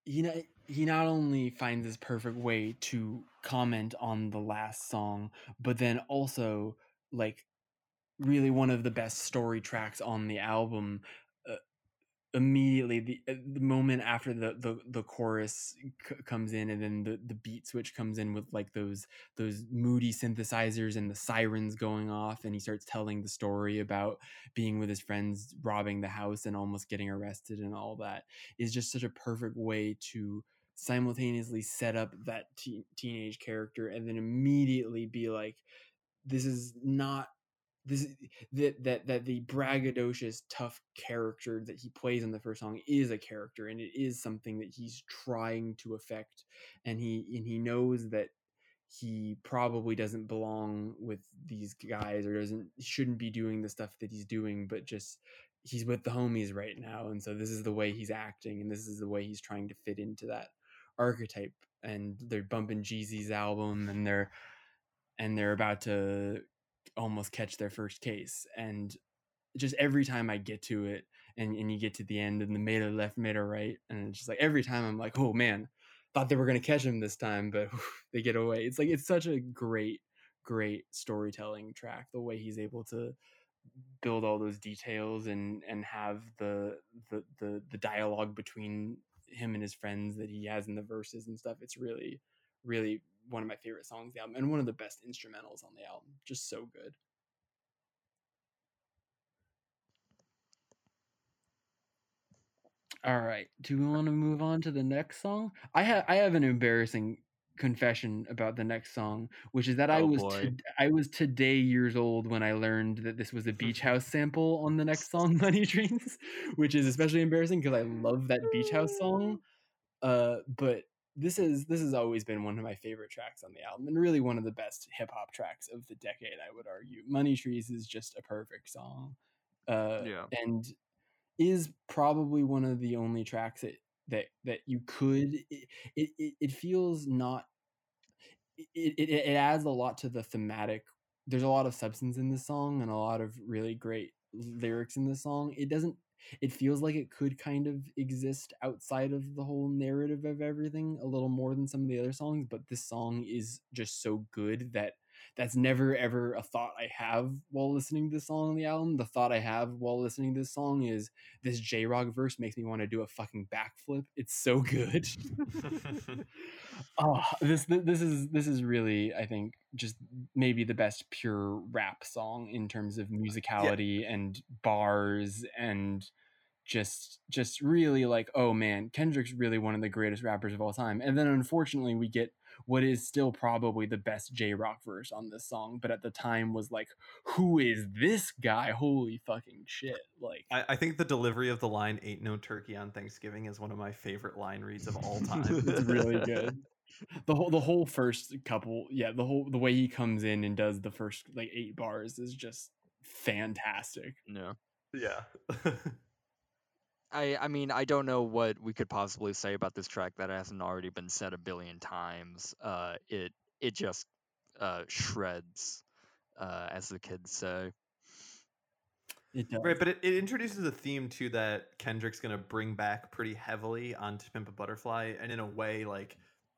you know, he not only finds this perfect way to comment on the last song, but then also like really one of the best story tracks on the album immediately the, uh, the moment after the the, the chorus c- comes in and then the, the beat switch comes in with like those those moody synthesizers and the sirens going off and he starts telling the story about being with his friends robbing the house and almost getting arrested and all that is just such a perfect way to simultaneously set up that te- teenage character and then immediately be like this is not this that that that the braggadocious tough character that he plays in the first song is a character and it is something that he's trying to affect and he and he knows that he probably doesn't belong with these guys or doesn't shouldn't be doing the stuff that he's doing but just he's with the homies right now and so this is the way he's acting and this is the way he's trying to fit into that archetype and they're bumping Jeezy's album and they're and they're about to almost catch their first case. And just every time I get to it and, and you get to the end and the meta left, meta right, and it's just like every time I'm like, oh man, thought they were gonna catch him this time, but whew, they get away. It's like it's such a great, great storytelling track. The way he's able to build all those details and and have the the the, the dialogue between him and his friends that he has in the verses and stuff. It's really, really one of my favorite songs the album and one of the best instrumentals on the album. Just so good. All right. Do we want to move on to the next song? I have I have an embarrassing confession about the next song, which is that oh, I was to, I was today years old when I learned that this was a beach house sample on the next song, Money Trees, which is especially embarrassing because I love that beach house song. Uh, but this is this has always been one of my favorite tracks on the album and really one of the best hip hop tracks of the decade i would argue. Money trees is just a perfect song uh yeah. and is probably one of the only tracks that that that you could it it, it feels not it, it it adds a lot to the thematic there's a lot of substance in this song and a lot of really great lyrics in this song. It doesn't it feels like it could kind of exist outside of the whole narrative of everything a little more than some of the other songs but this song is just so good that that's never ever a thought I have while listening to this song on the album. The thought I have while listening to this song is this Jay Rock verse makes me want to do a fucking backflip. It's so good. oh, this this is this is really I think just maybe the best pure rap song in terms of uh, musicality yeah. and bars and just just really like oh man kendrick's really one of the greatest rappers of all time and then unfortunately we get what is still probably the best Jay Rock verse on this song but at the time was like who is this guy? Holy fucking shit like i, I think the delivery of the line ain't no turkey on thanksgiving is one of my favorite line reads of all time. It's really good. The whole the whole first couple yeah the whole the way he comes in and does the first like eight bars is just fantastic. Yeah. Yeah I I mean I don't know what we could possibly say about this track that hasn't already been said a billion times. Uh, it it just uh, shreds, uh, as the kids say. Right, but it, it introduces a theme too that Kendrick's gonna bring back pretty heavily on To Pimp a Butterfly, and in a way like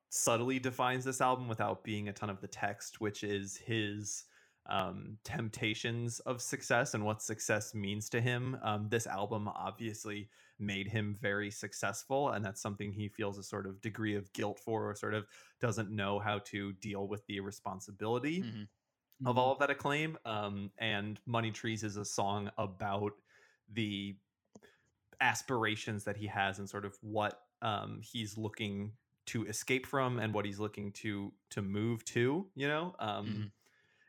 subtly defines this album without being a ton of the text, which is his um, temptations of success and what success means to him. Um, this album obviously made him very successful, and that's something he feels a sort of degree of guilt for, or sort of doesn't know how to deal with the responsibility mm-hmm. of mm-hmm. all of that acclaim. Um, and Money Trees is a song about the aspirations that he has and sort of what um, he's looking to escape from and what he's looking to to move to you know um mm-hmm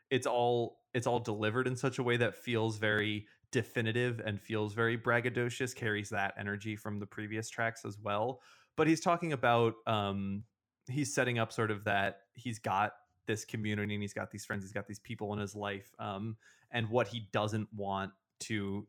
it's all it's all delivered in such a way that feels very definitive and feels very braggadocious carries that energy from the previous tracks as well but he's talking about um he's setting up sort of that he's got this community and he's got these friends he's got these people in his life um and what he doesn't want to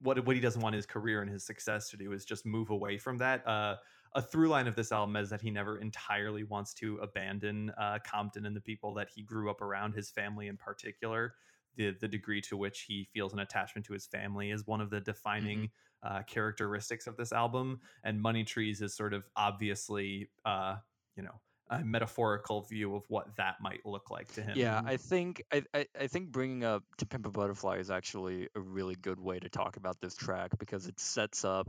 what what he doesn't want his career and his success to do is just move away from that uh a through line of this album is that he never entirely wants to abandon uh, Compton and the people that he grew up around, his family in particular. The, the degree to which he feels an attachment to his family is one of the defining mm-hmm. uh, characteristics of this album. And Money Trees is sort of obviously, uh, you know, a metaphorical view of what that might look like to him. Yeah, I think I, I, I, think bringing up "To Pimp a Butterfly" is actually a really good way to talk about this track because it sets up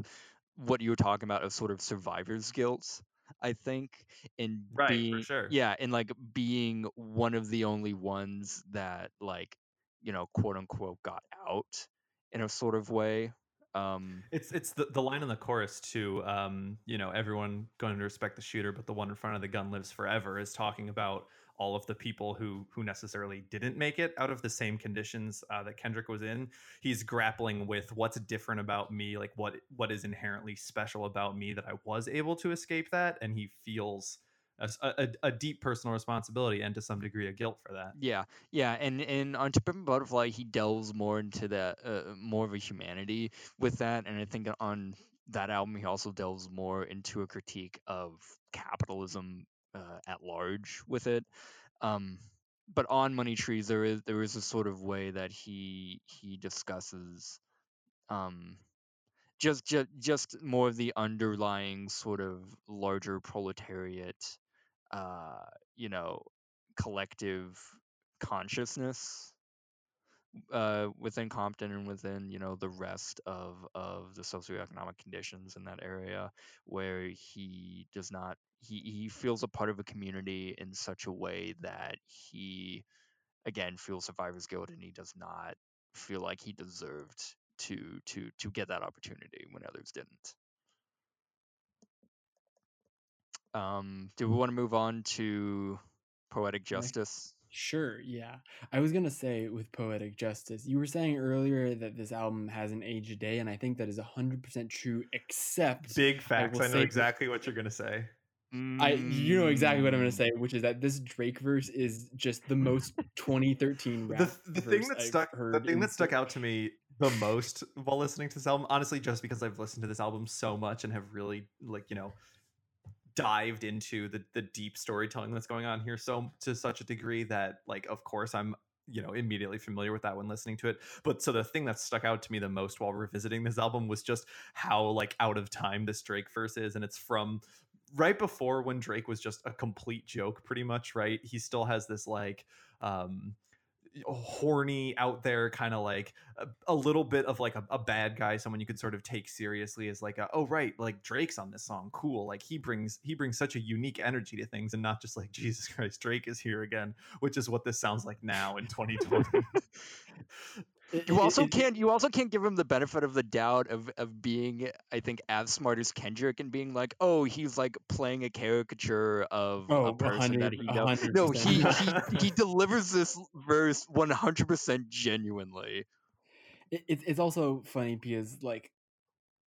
what you were talking about of sort of survivor's guilt. I think in right, being sure. yeah, in like being one of the only ones that like you know quote unquote got out in a sort of way. Um, it's it's the, the line in the chorus too. Um, you know, everyone going to respect the shooter, but the one in front of the gun lives forever. Is talking about all of the people who who necessarily didn't make it out of the same conditions uh, that Kendrick was in. He's grappling with what's different about me, like what what is inherently special about me that I was able to escape that, and he feels. A, a, a, deep personal responsibility and to some degree a guilt for that. Yeah, yeah, and and on To Butterfly, he delves more into that, uh, more of a humanity with that, and I think on that album he also delves more into a critique of capitalism uh, at large with it. Um, but on Money Trees, there is there is a sort of way that he he discusses um, just, just just more of the underlying sort of larger proletariat, uh, you know, collective consciousness uh, within Compton and within you know the rest of of the socioeconomic conditions in that area, where he does not he he feels a part of a community in such a way that he again feels survivor's guilt and he does not feel like he deserved to to to get that opportunity when others didn't. Um, do we want to move on to poetic justice? Sure, yeah. I was gonna say with Poetic Justice, you were saying earlier that this album hasn't aged a day, and I think that is hundred percent true. Except big facts. I, I know exactly what you're gonna say. I you know exactly what I'm gonna mm. say, which is that this Drake verse is just the most 2013 rap. The, the thing that stuck the thing that stuck out to me the most while listening to this album, honestly, just because I've listened to this album so much and have really like you know dived into the the deep storytelling that's going on here so to such a degree that like of course I'm you know immediately familiar with that when listening to it but so the thing that stuck out to me the most while revisiting this album was just how like out of time this drake verse is and it's from right before when Drake was just a complete joke, pretty much, right? He still has this like um Oh, horny out there kind of like a, a, little bit of like a, a, bad guy someone you could sort of take seriously as like a, oh right like drake's on this song cool like he brings he brings such a unique energy to things and not just like jesus christ drake is here again which is what this sounds like now in 2020 you also can't you also can't give him the benefit of the doubt of of being I think as smart as Kendrick and being like oh he's like playing a caricature of oh, a person that he knows. No, he, he he delivers this verse one hundred percent genuinely. It, it's also funny because like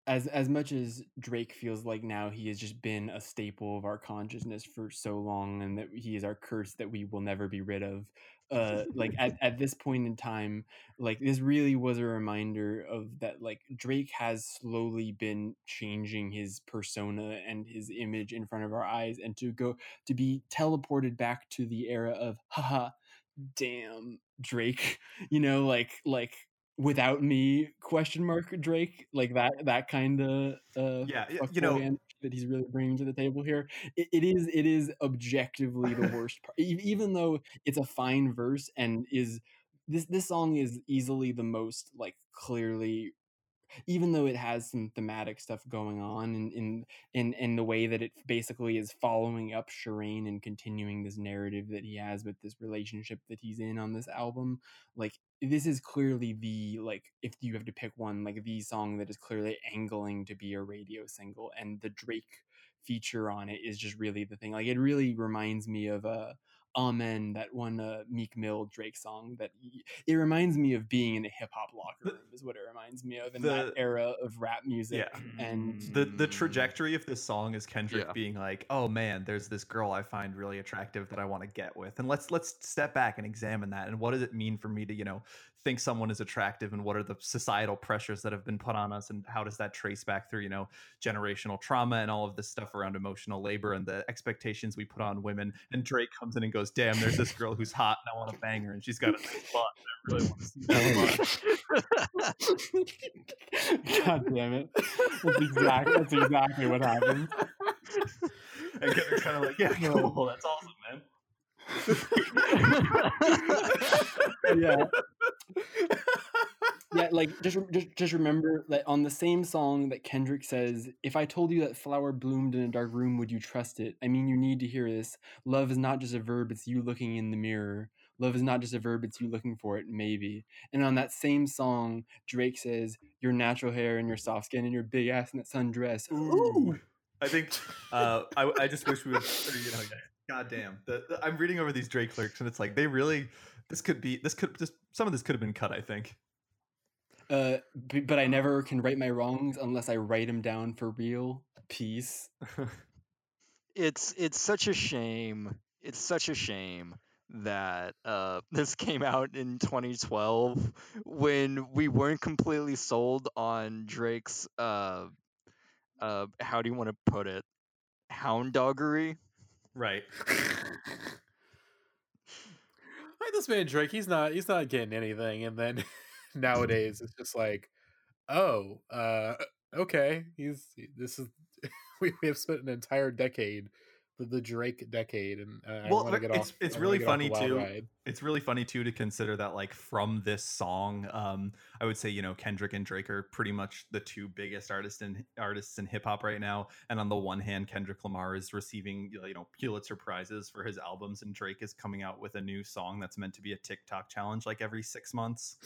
as as much as Drake feels like now he has just been a staple of our consciousness for so long and that he is our curse that we will never be rid of uh like at, at this point in time like this really was a reminder of that like drake has slowly been changing his persona and his image in front of our eyes and to go to be teleported back to the era of haha damn drake you know like like without me question mark drake like that that kind of uh yeah you know that he's really bringing to the table here it, it is it is objectively the worst part even though it's a fine verse and is this this song is easily the most like clearly even though it has some thematic stuff going on in in in, in the way that it basically is following up Sherane and continuing this narrative that he has with this relationship that he's in on this album like this is clearly the like if you have to pick one like the song that is clearly angling to be a radio single and the Drake feature on it is just really the thing like it really reminds me of a uh, Amen, that one uh, Meek Mill Drake song that he, it reminds me of being in a hip hop locker room is what it reminds me of in the, that era of rap music. Yeah. And the the trajectory of this song is Kendrick yeah. being like, "Oh man, there's this girl I find really attractive that I want to get with." And let's let's step back and examine that and what does it mean for me to, you know, think someone is attractive and what are the societal pressures that have been put on us and how does that trace back through you know generational trauma and all of this stuff around emotional labor and the expectations we put on women. And drake comes in and goes damn there's this girl who's hot and i want to bang her and she's got a nice butt i really want to see that butt. God damn it. That's exactly that's exactly what happens and kind of like yeah cool that's awesome man yeah yeah, like just just just remember that on the same song that Kendrick says, "If I told you that flower bloomed in a dark room, would you trust it?" I mean, you need to hear this. Love is not just a verb; it's you looking in the mirror. Love is not just a verb; it's you looking for it. Maybe. And on that same song, Drake says, "Your natural hair and your soft skin and your big ass in that sundress." Ooh. I think uh, I, I just wish we would. You know, God damn. The, the, I'm reading over these Drake lyrics and it's like they really this could be this could just some of this could have been cut, I think. Uh but I never can right my wrongs unless I write them down for real. Peace. it's it's such a shame. It's such a shame that uh, this came out in 2012 when we weren't completely sold on Drake's uh, uh, how do you want to put it hound doggery Right. like this man Drake, he's not he's not getting anything, and then nowadays it's just like, oh, uh, okay, he's this is we, we have spent an entire decade the, the Drake decade, and uh, well, I it's off, it's really funny too. Ride. It's really funny too to consider that like from this song, um, I would say you know Kendrick and Drake are pretty much the two biggest artists in artists in hip hop right now. And on the one hand, Kendrick Lamar is receiving you know Pulitzer prizes for his albums, and Drake is coming out with a new song that's meant to be a TikTok challenge like every six months.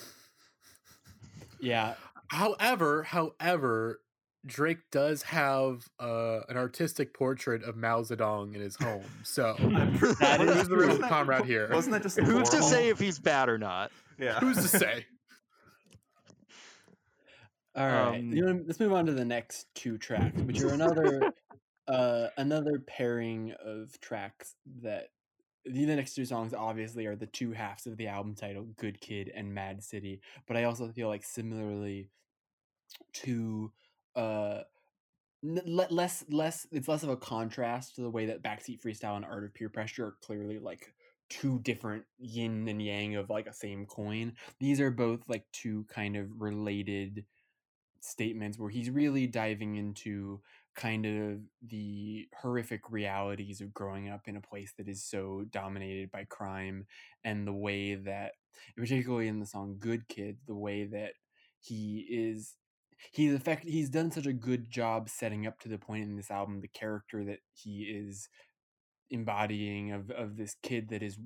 Yeah. However, however, Drake does have uh, an artistic portrait of Mao Zedong in his home. So that is the real comrade here. Wasn't that just who's to say if he's bad or not? Yeah, who's to say? All right, um, you know, let's move on to the next two tracks, which are another uh, another pairing of tracks that the next two songs obviously are the two halves of the album title, "Good Kid" and "Mad City." But I also feel like similarly to uh less less it's less of a contrast to the way that backseat freestyle and art of peer pressure are clearly like two different yin and yang of like a same coin. These are both like two kind of related statements where he's really diving into kind of the horrific realities of growing up in a place that is so dominated by crime and the way that particularly in the song good kid the way that he is he's effect he's done such a good job setting up to the point in this album the character that he is embodying of of this kid that is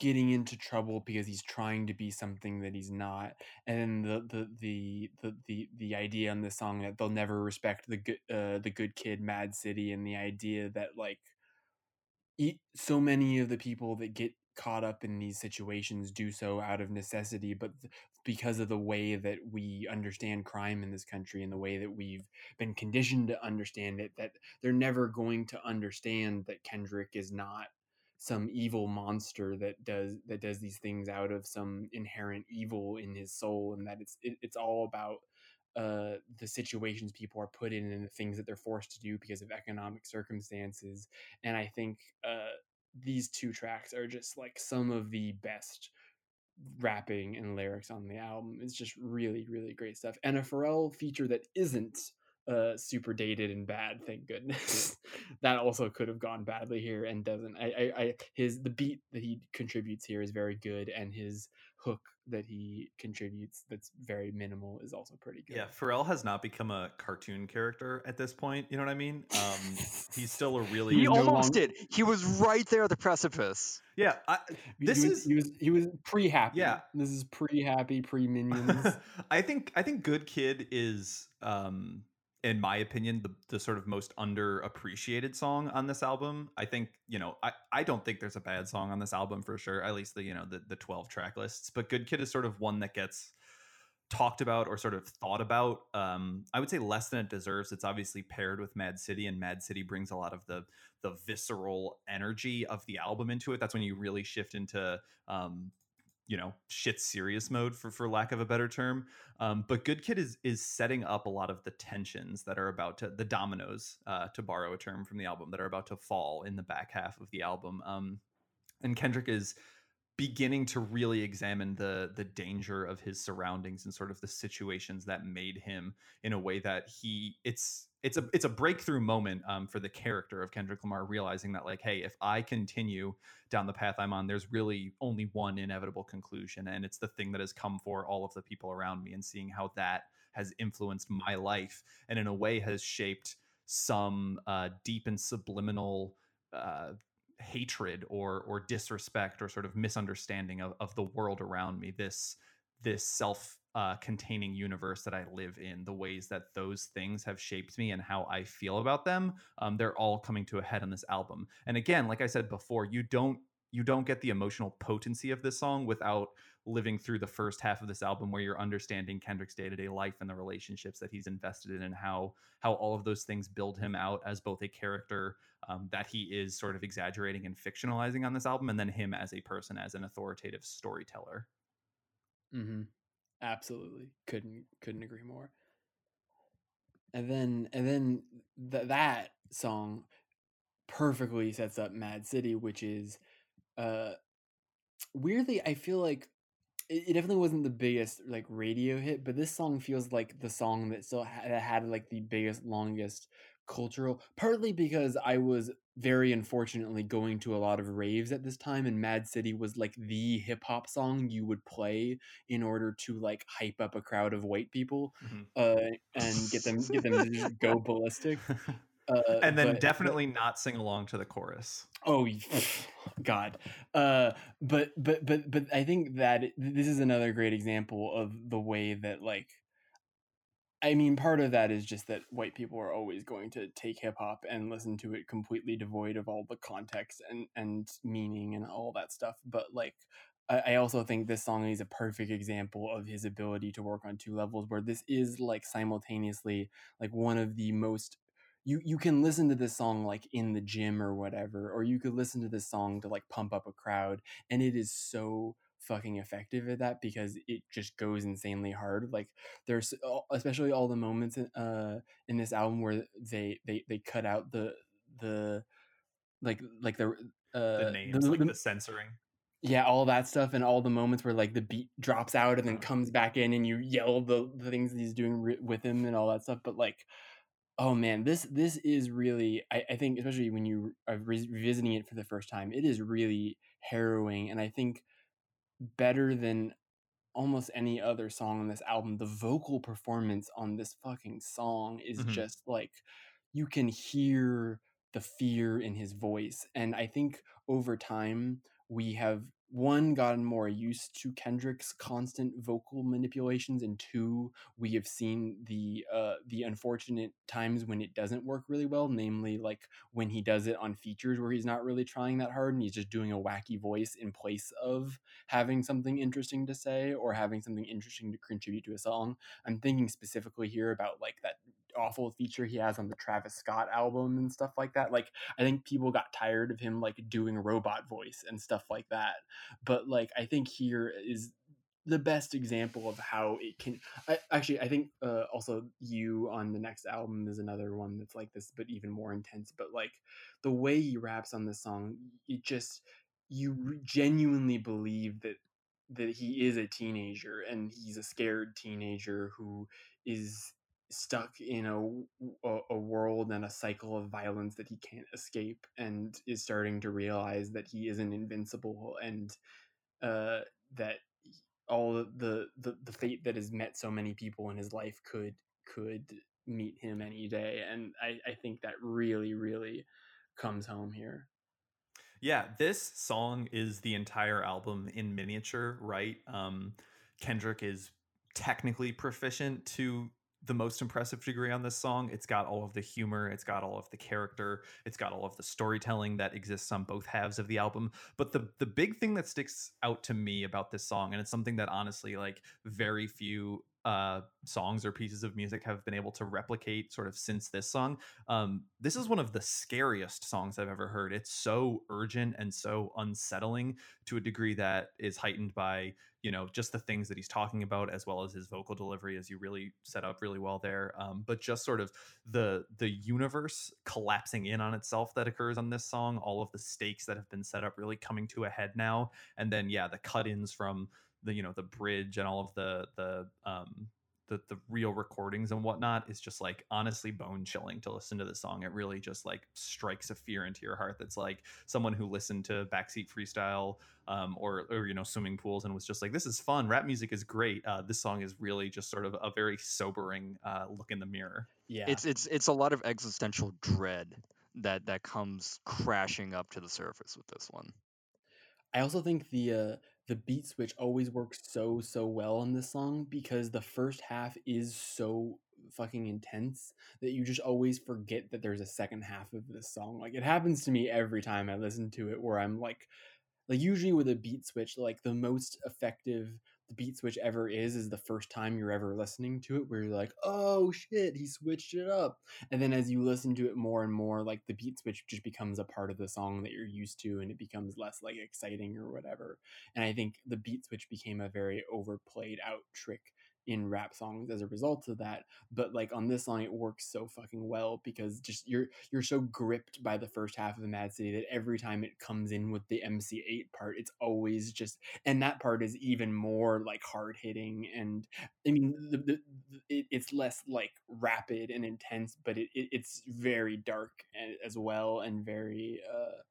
getting into trouble because he's trying to be something that he's not. And then the the the the the, the idea on the song that they'll never respect the good uh, the good kid mad city and the idea that like so many of the people that get caught up in these situations do so out of necessity but th- because of the way that we understand crime in this country and the way that we've been conditioned to understand it that they're never going to understand that Kendrick is not some evil monster that does that does these things out of some inherent evil in his soul and that it's it, it's all about uh the situations people are put in and the things that they're forced to do because of economic circumstances. And i think uh these two tracks are just like some of the best rapping and lyrics on the album. It's just really really great stuff and a pharrell feature that isn't uh super dated and bad thank goodness. That also could have gone badly here and doesn't. I, I i his the beat that he contributes here is very good and his hook that he contributes that's very minimal is also pretty good Yeah, Pharrell has not become a cartoon character at this point. You know what I mean? Um, he's still a really He no almost longer- did. He was right there at the precipice. yeah. I, this he was, is he was he was pre-happy Yeah. this is pre-happy pre-minions I think I think Good Kid is, um, in my opinion, the the sort of most underappreciated song on this album. I think you know I I don't think there's a bad song on this album for sure. At least the you know the the twelve track lists, but Good Kid is sort of one that gets talked about or sort of thought about um i would say less than it deserves it's obviously paired with mad city and mad city brings a lot of the the visceral energy of the album into it that's when you really shift into um you know shit serious mode for for lack of a better term um but good kid is is setting up a lot of the tensions that are about to the dominoes uh to borrow a term from the album that are about to fall in the back half of the album um and kendrick is beginning to really examine the the danger of his surroundings and sort of the situations that made him in a way that he it's it's a it's a breakthrough moment um, for the character of Kendrick Lamar realizing that like hey if I continue down the path I'm on there's really only one inevitable conclusion and it's the thing that has come for all of the people around me and seeing how that has influenced my life and in a way has shaped some uh, deep and subliminal uh, hatred or or disrespect or sort of misunderstanding of, of the world around me this this self uh, containing universe that I live in, the ways that those things have shaped me and how I feel about them, um, they're all coming to a head on this album. And again, like I said before, you don't you don't get the emotional potency of this song without living through the first half of this album where you're understanding Kendrick's day-to-day life and the relationships that he's invested in and how how all of those things build him out as both a character um, that he is sort of exaggerating and fictionalizing on this album and then him as a person as an authoritative storyteller Mm-hmm. Absolutely, couldn't couldn't agree more. And then and then th- that song perfectly sets up Mad City, which is uh weirdly I feel like it, it definitely wasn't the biggest like radio hit, but this song feels like the song that still ha- that had like the biggest longest cultural partly because I was very unfortunately going to a lot of raves at this time and Mad City was like the hip hop song you would play in order to like hype up a crowd of white people Mhm. uh and get them get them to just go ballistic uh and then but- but- definitely not sing along to the chorus Oh God. Uh but but but but I think that this is another great example of the way that like I mean part of that is just that white people are always going to take hip hop and listen to it completely devoid of all the context and and meaning and all that stuff. But like I I also think this song is a perfect example of his ability to work on two levels where this is like simultaneously like one of the most you you can listen to this song like in the gym or whatever or you could listen to this song to like pump up a crowd and it is so fucking effective at that because it just goes insanely hard like there's especially all the moments in, uh in this album where they they they cut out the the like like the uh the names like the censoring yeah, all that stuff and all the moments where like the beat drops out and then comes back in and you yell the, the things that he's doing re- with him and all that stuff. But like, oh man, this this is really I, I think especially when you are re- revisiting it for the first time, it is really harrowing and I think better than almost any other song on this album, the vocal performance on this fucking song is Mhm. just like you can hear the fear in his voice. And I think over time we have one gotten more used to Kendrick's constant vocal manipulations, and two, we have seen the uh the unfortunate times when it doesn't work really well, namely like when he does it on features where he's not really trying that hard and he's just doing a wacky voice in place of having something interesting to say or having something interesting to contribute to a song. I'm thinking specifically here about like that awful feature he has on the Travis Scott album and stuff like that. Like I think people got tired of him like doing robot voice and stuff like that. But like I think here is the best example of how it can I, actually i think uh, also you on the next album is another one that's like this but even more intense but like the way he raps on this song it just you genuinely believe that that he is a teenager and he's a scared teenager who is stuck in a a world and a cycle of violence that he can't escape and is starting to realize that he isn't invincible and uh, that all the, the the the fate that has met so many people in his life could could meet him any day and i i think that really really comes home here Yeah, this song is the entire album in miniature, right? Um, Kendrick is technically proficient to the most impressive degree on this song. It's got all of the humor, it's got all of the character, it's got all of the storytelling that exists on both halves of the album. But the the big thing that sticks out to me about this song, and it's something that honestly, like very few uh songs or pieces of music have been able to replicate sort of since this song um this is one of the scariest songs i've ever heard. It's so urgent and so unsettling to a degree that is heightened by you know just the things that he's talking about as well as his vocal delivery as you really set up really well there um, but just sort of the the universe collapsing in on itself that occurs on this song all of the stakes that have been set up really coming to a head now and then yeah the cut-ins from the you know the bridge and all of the the um the, the real recordings and whatnot is just like honestly bone chilling to listen to the song. It really just like strikes a fear into your heart. That's like someone who listened to backseat freestyle um, or or you know swimming pools and was just like this is fun. Rap music is great. Uh, this song is really just sort of a very sobering uh, look in the mirror. yeah It's it's it's a lot of existential dread that that comes crashing up to the surface with this one. I also think the uh, the beat switch always works so so well in this song because the first half is so fucking intense that you just always forget that there's a second half of this song. Like it happens to me every time I listen to it where I'm like like usually with a beat switch like the most effective the beat switch ever is is the first time you're ever listening to it where you're like oh shit he switched it up. And then as you listen to it more and more like the beat switch just becomes a part of the song that you're used to and it becomes less like exciting or whatever. And i think the beat switch became a very overplayed out trick in rap songs as a result of that but like on this song it works so fucking well because just you're you're so gripped by the first half of the mad city that every time it comes in with the MC Eiht part it's always just and that part is even more like hard hitting and i mean the, the, it, it's less like rapid and intense but it, it it's very dark as well and very uh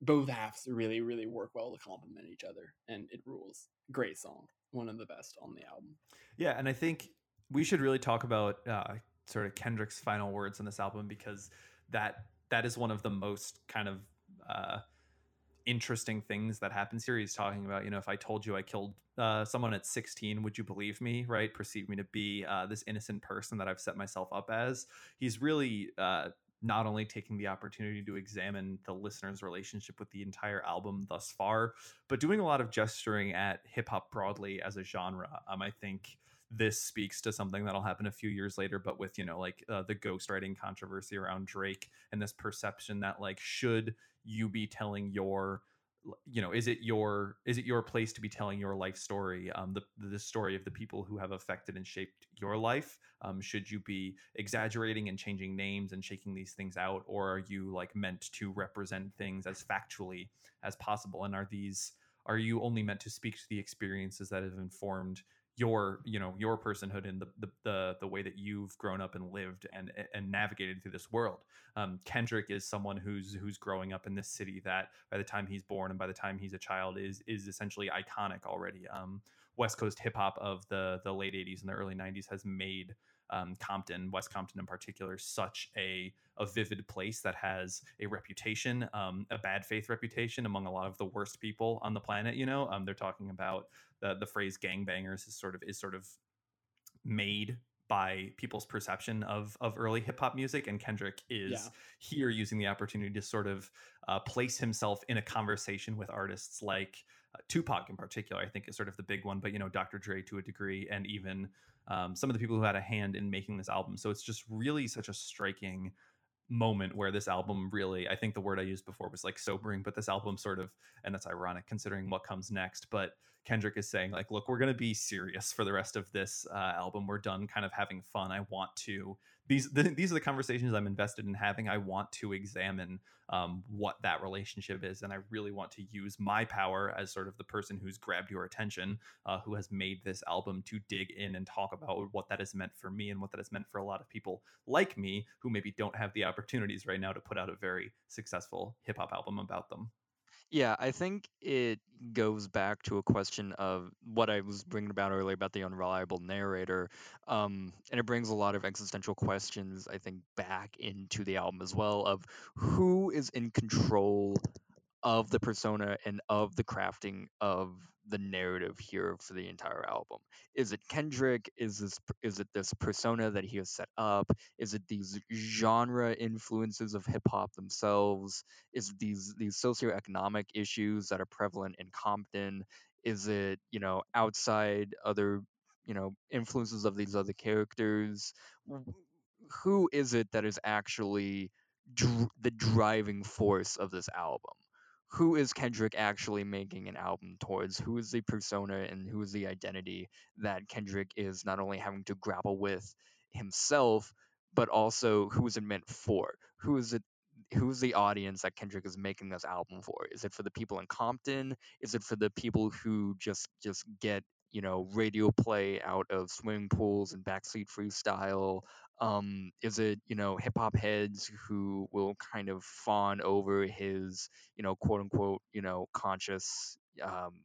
both halves really really work well to complement each other and it rules. Great song one of the best on the album Yeah, and I think we should really talk about uh, sort of Kendrick's final words on this album because that that is one of the most kind of uh, interesting things that happens here. He's talking about, you know, if I told you I killed uh, someone at 16, would you believe me? Right? Perceive me to be uh, this innocent person that I've set myself up as. He's really uh, not only taking the opportunity to examine the listener's relationship with the entire album thus far, but doing a lot of gesturing at hip hop broadly as a genre. Um, I think this speaks to something that'll happen a few years later, but with you know like uh, the ghostwriting controversy around Drake and this perception that like should you be telling your you know is it your is it your place to be telling your life story um the the story of the people who have affected and shaped your life? Um should you be exaggerating and changing names and shaking these things out or are you like meant to represent things as factually as possible? And are these are you only meant to speak to the experiences that have informed your you know your personhood and the, the the the, way that you've grown up and lived and and navigated through this world. Um, kendrick is someone who's who's growing up in this city that by the time he's born and by the time he's a child is is essentially iconic already. Um, west coast hip-hop of the the late 80s and the early 90s has made um, Compton, West Compton in particular, such a a vivid place that has a reputation, um, a bad faith reputation among a lot of the worst people on the planet. You know, um, they're talking about the the phrase "gangbangers" is sort of is sort of made by people's perception of of early hip hop music, and Kendrick is yeah. here using the opportunity to sort of uh, place himself in a conversation with artists like uh, Tupac in particular. I think is sort of the big one, but you know, Dr. Dre to a degree, and even um, some of the people who had a hand in making this album. So it's just really such a striking moment where this album really i think the word i used before was like sobering but this album sort of and that's ironic considering what comes next but kendrick is saying like look we're going to be serious for the rest of this uh, album. We're done kind of having fun. I want to these the, these are the conversations i'm invested in having. I want to examine um, what that relationship is and i really want to use my power as sort of the person who's grabbed your attention uh, who has made this album to dig in and talk about what that has meant for me and what that has meant for a lot of people like me who maybe don't have the opportunities right now to put out a very successful hip-hop album about them yeah, I think it goes back to a question of what I was bringing about earlier about the unreliable narrator. Um, and it brings a lot of existential questions, I think, back into the album as well of who is in control of the persona and of the crafting of the narrative here for the entire album. Is it Kendrick? Is this is it this persona that he has set up? Is it these genre influences of hip hop themselves? Is these these socioeconomic issues that are prevalent in Compton? Is it you know outside other you know influences of these other characters? Who is it that is actually dr- the driving force of this album? Who is Kendrick actually making an album towards? Who is the persona and who is the identity that Kendrick is not only having to grapple with himself, but also who is it meant for? Who is it? Who's the audience that Kendrick is making this album for? Is it for the people in Compton? Is it for the people who just just get you know radio play out of swimming pools and backseat freestyle um, is it you know hip hop heads who will kind of fawn over his you know quote unquote you know conscious um,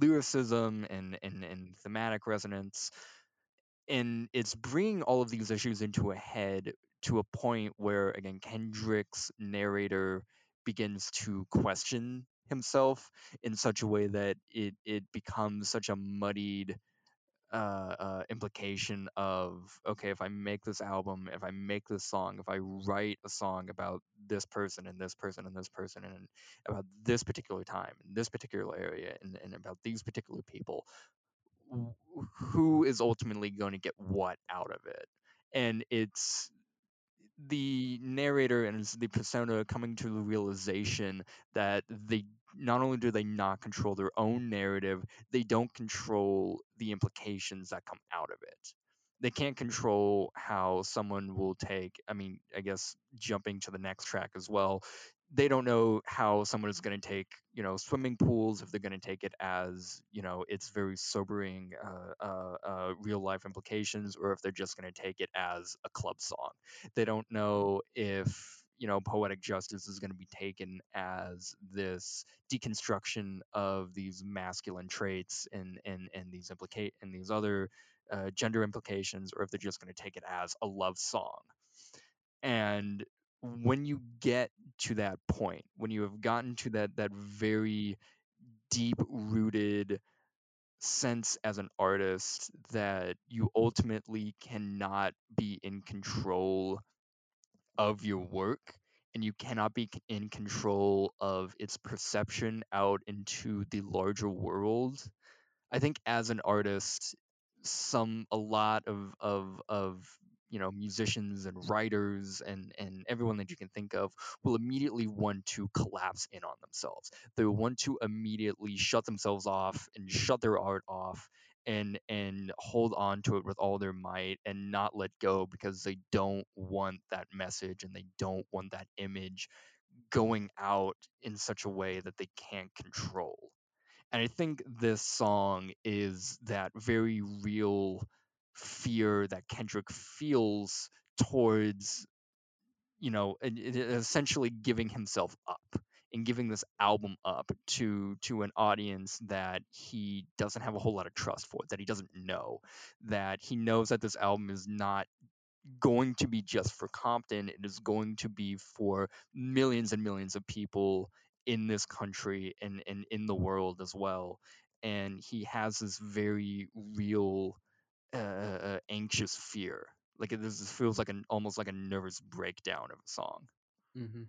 lyricism and, and and thematic resonance, and it's bringing all of these issues into a head to a point where again Kendrick's narrator begins to question himself in such a way that it it becomes such a muddied uh, uh, implication of okay, if I make this album, if I make this song, if I write a song about this person and this person and this person and about this particular time and this particular area and, and about these particular people, who is ultimately going to get what out of it? And it's the narrator and the persona coming to the realization that they not only do they not control their own narrative, they don't control the implications that come out of it. They can't control how someone will take, I mean, I guess jumping to the next track as well, they don't know how someone is going to take you know swimming pools if they're going to take it as you know it's very sobering uh, uh, uh, real life implications or if they're just going to take it as a club song they don't know if you know poetic justice is going to be taken as this deconstruction of these masculine traits and and and these implicate and these other uh, gender implications or if they're just going to take it as a love song. And when you get to that point, when you have gotten to that that very deep rooted sense as an artist that you ultimately cannot be in control of your work and you cannot be in control of its perception out into the larger world. I think as an artist, some a lot of of of you know musicians and writers and and everyone that you can think of will immediately want to collapse in on themselves they will want to immediately shut themselves off and shut their art off and and hold on to it with all their might and not let go because they don't want that message and they don't want that image going out in such a way that they can't control. And I think this song is that very real fear that Kendrick feels towards, you know, essentially giving himself up and giving this album up to to an audience that he doesn't have a whole lot of trust for, that he doesn't know, that he knows that this album is not going to be just for Compton. It is going to be for millions and millions of people in this country and, and in the world as well. And he has this very real uh, uh, uh anxious fear. Like it, this feels like an almost like a nervous breakdown of a song. Mm-hmm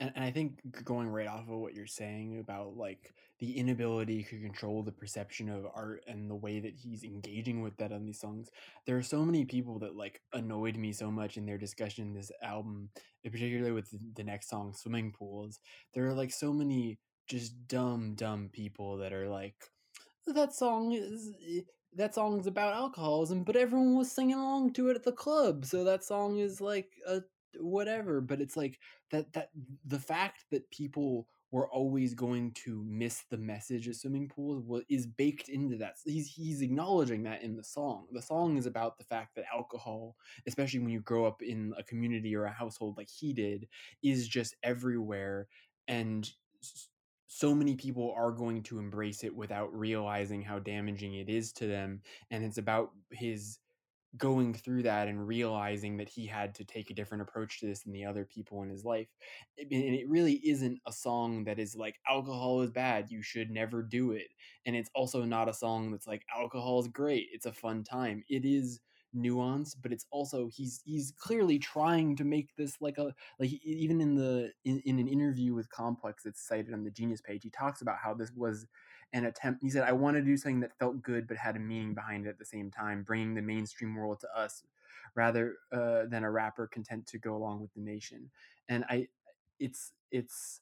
and, and I think going right off of what you're saying about like the inability to control the perception of art and the way that he's engaging with that on these songs, there are so many people that like annoyed me so much in their discussion this album, particularly with the, the next song, "Swimming Pools." There are like so many just dumb, dumb people that are like, that song is eh, that song's about alcoholism, but everyone was singing along to it at the club, so that song is like a whatever but it's like that that the fact that people were always going to miss the message of swimming pools is baked into that he's he's acknowledging that in the song. The song is about the fact that alcohol especially when you grow up in a community or a household like he did is just everywhere and so many people are going to embrace it without realizing how damaging it is to them and it's about his going through that and realizing that he had to take a different approach to this than the other people in his life. And it really isn't a song that is like, alcohol is bad, you should never do it. And it's also not a song that's like, alcohol is great, it's a fun time. It is nuance but it's also he's he's clearly trying to make this like a like even in the in, in an interview with complex that's cited on the genius page he talks about how this was an attempt. He said, I want to do something that felt good but had a meaning behind it at the same time, bringing the mainstream world to us rather uh, than a rapper content to go along with the nation. And I, it's, it's,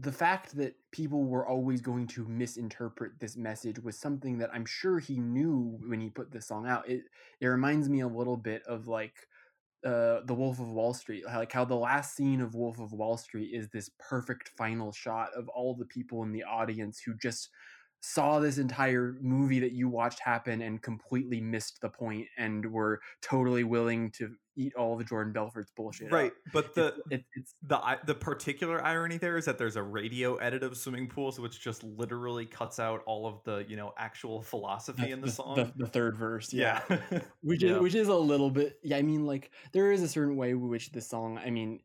the fact that people were always going to misinterpret this message was something that I'm sure he knew when he put this song out. It it reminds me a little bit of like uh, the Wolf of Wall Street, like how the last scene of Wolf of Wall Street is this perfect final shot of all the people in the audience who just saw this entire movie that you watched happen and completely missed the point and were totally willing to eat all the Jordan Belfort's bullshit. Right, up. but the it, it's the the particular irony there is that there's a radio edit of swimming pools which just literally cuts out all of the you know actual philosophy in the, the, song. The, the, third verse, yeah, yeah. which is which is a little bit. Yeah, I mean, like there is a certain way which the song. I mean,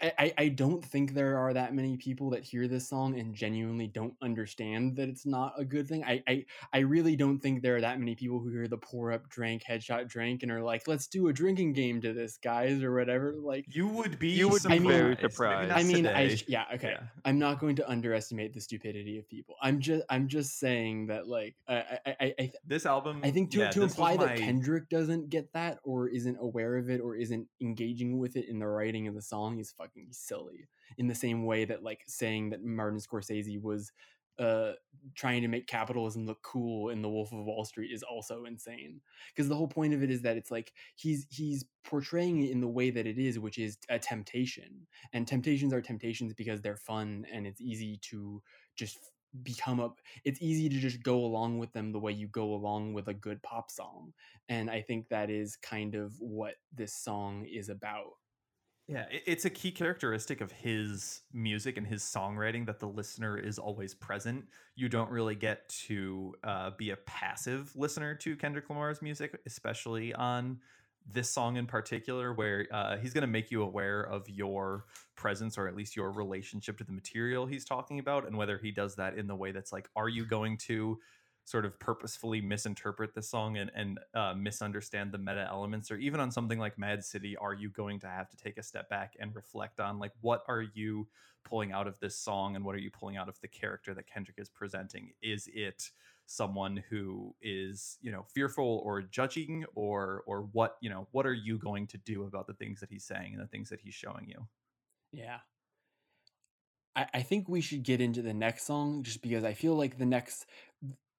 I, I don't think there are that many people that hear this song and genuinely don't understand that it's not a good thing. I, I, I really don't think there are that many people who hear the pour up drank headshot drink and are like, let's do a drinking game to this, guys, or whatever. Like you would be you would surprised. be very surprised. I mean, I yeah, okay. Yeah. I'm not going to underestimate the stupidity of people. I'm just I'm just saying that like I I I, I This album, I think to, yeah, to this was imply that my- Kendrick doesn't get that or isn't aware of it or isn't engaging with it in the writing of the song is fucking silly. In the same way that like saying that Martin Scorsese was uh trying to make capitalism look cool in the wolf of wall street is also insane. Because the whole point of it is that it's like he's he's portraying it in the way that it is which is a temptation. And temptations are temptations because they're fun and it's easy to just become a it's easy to just go along with them the way you go along with a good pop song. And i think that is kind of what this song is about Yeah, it's a key characteristic of his music and his songwriting that the listener is always present. You don't really get to uh, be a passive listener to Kendrick Lamar's music, especially on this song in particular, where uh, he's going to make you aware of your presence or at least your relationship to the material he's talking about, and whether he does that in the way that's like, are you going to sort of purposefully misinterpret the song and, and uh, misunderstand the meta elements or even on something like mad city are you going to have to take a step back and reflect on like what are you pulling out of this song and what are you pulling out of the character that kendrick is presenting is it someone who is you know fearful or judging or or what you know what are you going to do about the things that he's saying and the things that he's showing you Yeah. I, I think we should get into the next song just because I feel like the next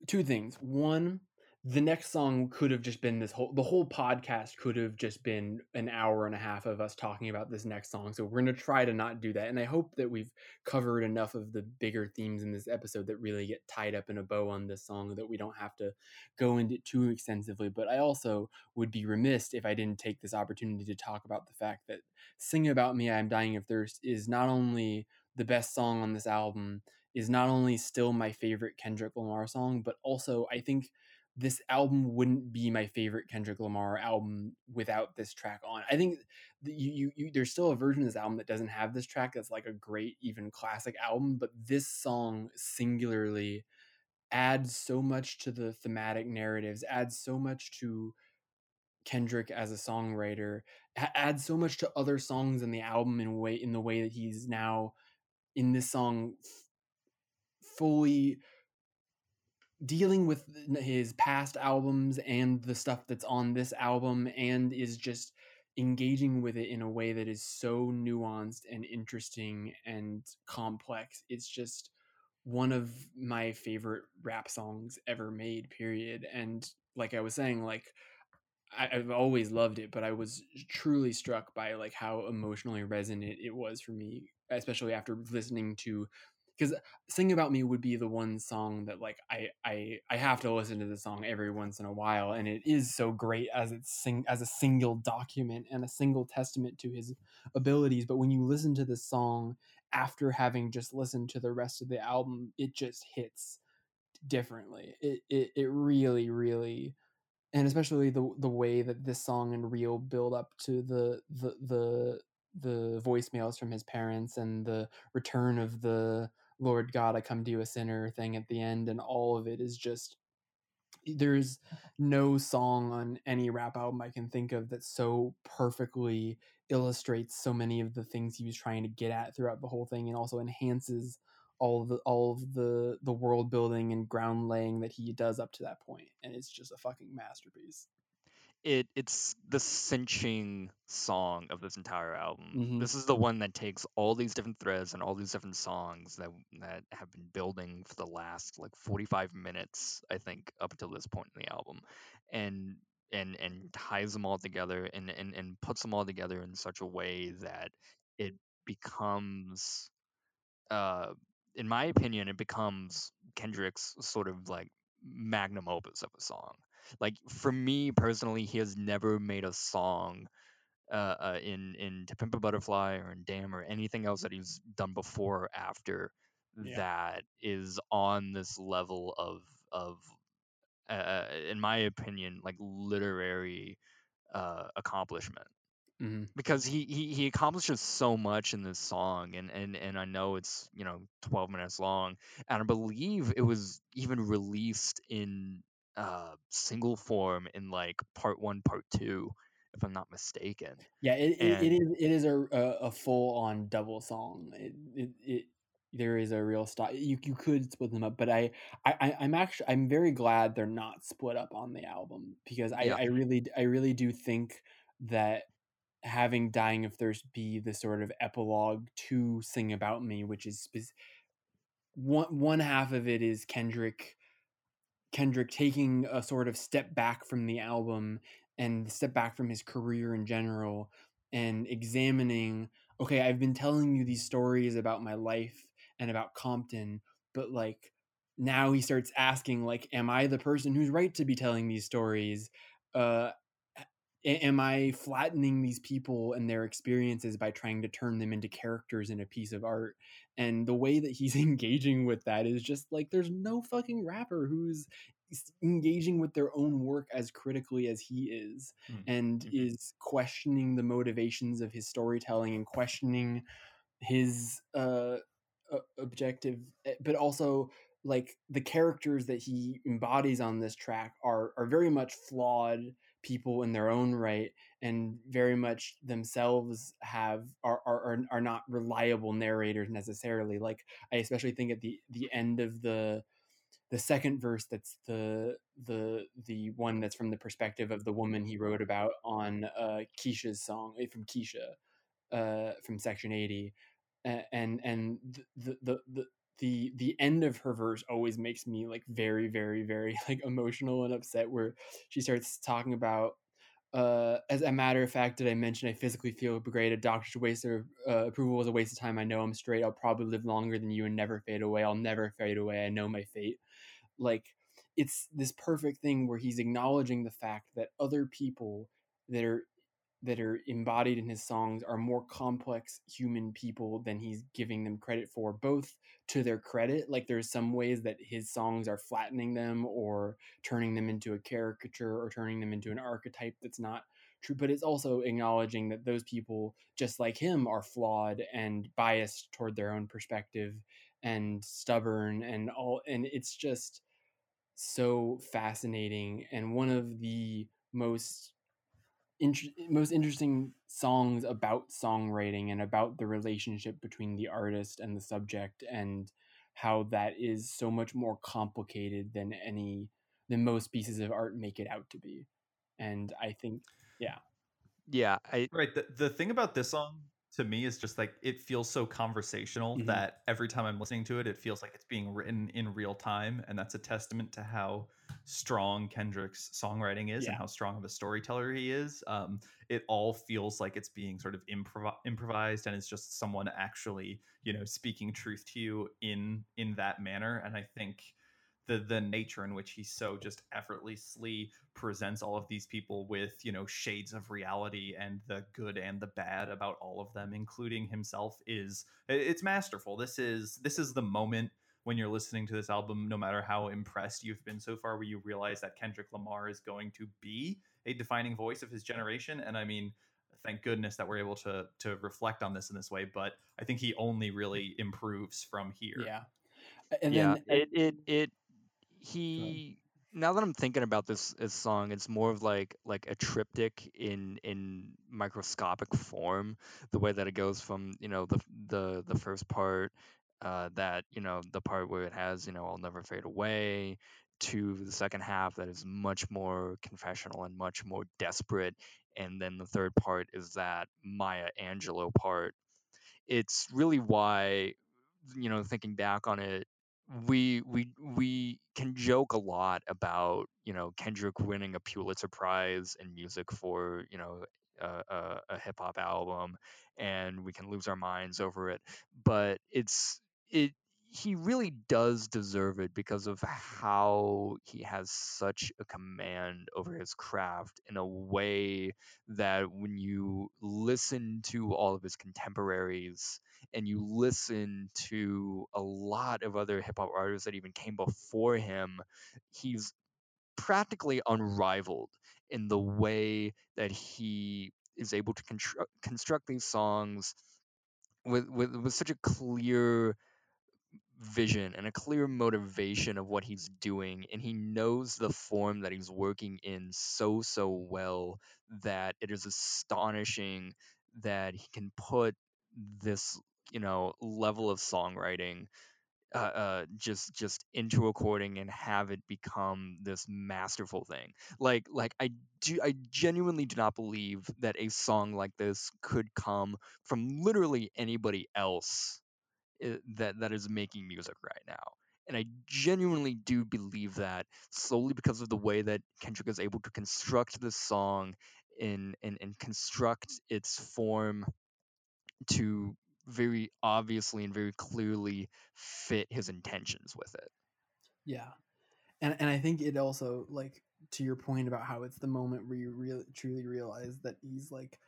two things. One, the next song could have just been this whole the whole podcast could have just been an hour and a half of us talking about this next song so we're going to try to not do that and i hope that we've covered enough of the bigger themes in this episode that really get tied up in a bow on this song that we don't have to go into too extensively but i also would be remiss if i didn't take this opportunity to talk about the fact that sing about me i'm dying of thirst is not only the best song on this album is not only still my favorite kendrick lamar song but also i think this album wouldn't be my favorite Kendrick Lamar album without this track on. I think you, you, you, there's still a version of this album that doesn't have this track that's like a great even classic album, but this song singularly adds so much to the thematic narratives, adds so much to Kendrick as a songwriter, adds so much to other songs in the album in way in the way that he's now in this song fully dealing with his past albums and the stuff that's on this album and is just engaging with it in a way that is so nuanced and interesting and complex. It's just one of my favorite rap songs ever made period. And like i was saying like I, have always loved it but i was truly struck by like how emotionally resonant it was for me especially after listening to because uh, sing about me would be the one song that like I, I i have to listen to the song every once in a while and it is so great as it's sing as a single document and a single testament to his abilities but when you listen to the song after having just listened to the rest of the album it just hits differently. It it, it really really and especially the the way that this song and real build up to the the the the voicemails from his parents and the return of the Lord God, I come to you a sinner thing at the end, and all of it is just there's no song on any rap album I can think of that so perfectly illustrates so many of the things he was trying to get at throughout the whole thing and also enhances all of the all of the the world building and ground laying that he does up to that point and it's just a fucking masterpiece it it's the cinching song of this entire album. Mhm. This is the one that takes all these different threads and all these different songs that that have been building for the last like 45 minutes, I think, up until this point in the album, and and and ties them all together and and and puts them all together in such a way that it becomes, uh, in my opinion, it becomes Kendrick's sort of like magnum opus of a song like for me personally, he has never made a song uh, uh, in in To Pimp a Butterfly or in Damn or anything else that he's done before or after Yeah. that is on this level of of uh, uh in my opinion like literary uh, accomplishment hmm because he, he he accomplishes so much in this song and and and I know it's you know 12 minutes long and I believe it was even released in uh single form in like part 1 part 2 if I'm not mistaken Yeah, it, it, it And- is it is a a, full on double song. It, it it there is a real style. You you could split them up, but I I I'm actually I'm very glad they're not split up on the album because I Yeah. I really I really do think that having dying of thirst be the sort of epilogue to sing about me which is one one half of it is kendrick kendrick taking a sort of step back from the album and step back from his career in general and examining okay i've been telling you these stories about my life and about compton but like now he starts asking like am i the person who's right to be telling these stories uh am I flattening these people and their experiences by trying to turn them into characters in a piece of art? And the way that he's engaging with that is just like there's no fucking rapper who's engaging with their own work as critically as he is Mm. and Mhm. is questioning the motivations of his storytelling and questioning his uh objective eh, but also like the characters that he embodies on this track are are very much flawed people in their own right and very much themselves have are are, are, not reliable narrators necessarily. Like i especially think at the the end of the the second verse that's the the the one that's from the perspective of the woman he wrote about on uh keisha's song eh, from keisha uh from section 80 A- and and the the the, the the end of her verse always makes me like very very very like emotional and upset where she starts talking about uh, as a matter of fact, did I mention I physically feel great? A doctor's waste of uh, approval was a waste of time. I know I'm straight. I'll probably live longer than you and never fade away. I'll never fade away. I know my fate. Like it's this perfect thing where he's acknowledging the fact that other people that are that are embodied in his songs are more complex human people than he's giving them credit for both to their credit like there's some ways that his songs are flattening them or turning them into a caricature or turning them into an archetype that's not true but it's also acknowledging that those people just like him are flawed and biased toward their own perspective and stubborn and all and it's just so fascinating. And one of the most int- most interesting songs about songwriting and about the relationship between the artist and the subject and how that is so much more complicated than any than most pieces of art make it out to be. And i think yeah. Yeah i right the, the thing about this song to me is just like it feels so conversational Mhm. that every time I'm listening to it, it feels like it's being written in real time, and that's a testament to how strong Kendrick's songwriting is Yeah. and how strong of a storyteller he is. Um, it all feels like it's being sort of improv- improvised, and it's just someone actually, you know, speaking truth to you in in that manner. And I think the the nature in which he so just effortlessly presents all of these people with you know shades of reality and the good and the bad about all of them including himself is it's masterful. This is this is the moment when you're listening to this album no matter how impressed you've been so far where you realize that Kendrick Lamar is going to be a defining voice of his generation. And I mean thank goodness that we're able to to reflect on this in this way but I think he only really improves from here. Yeah. And yeah. then it it it he now that i'm thinking about this, this song it's more of like like a triptych in in microscopic form the way that it goes from you know the the the first part uh that you know the part where it has you know i'll never fade away to the second half that is much more confessional and much more desperate and then the third part is that maya angelou part. It's really why you know thinking back on it we we we can joke a lot about you know Kendrick winning a Pulitzer Prize in music for you know a, a, a hip hop album, and we can lose our minds over it. But it's it he really does deserve it because of how he has such a command over his craft in a way that when you listen to all of his contemporaries and you listen to a lot of other hip hop artists that even came before him, he's practically unrivaled in the way that he is able to constru- construct these songs with, with with such a clear vision and a clear motivation of what he's doing and he knows the form that he's working in so so well that it is astonishing that he can put this you know level of songwriting uh, uh, just just into recording and have it become this masterful thing. Like like I do I genuinely do not believe that a song like this could come from literally anybody else that that is making music right now. And I genuinely do believe that solely because of the way that Kendrick is able to construct this song and and, and construct its form to very obviously and very clearly fit his intentions with it. Yeah, and and I think it also like to your point about how it's the moment where you really truly realize that he's like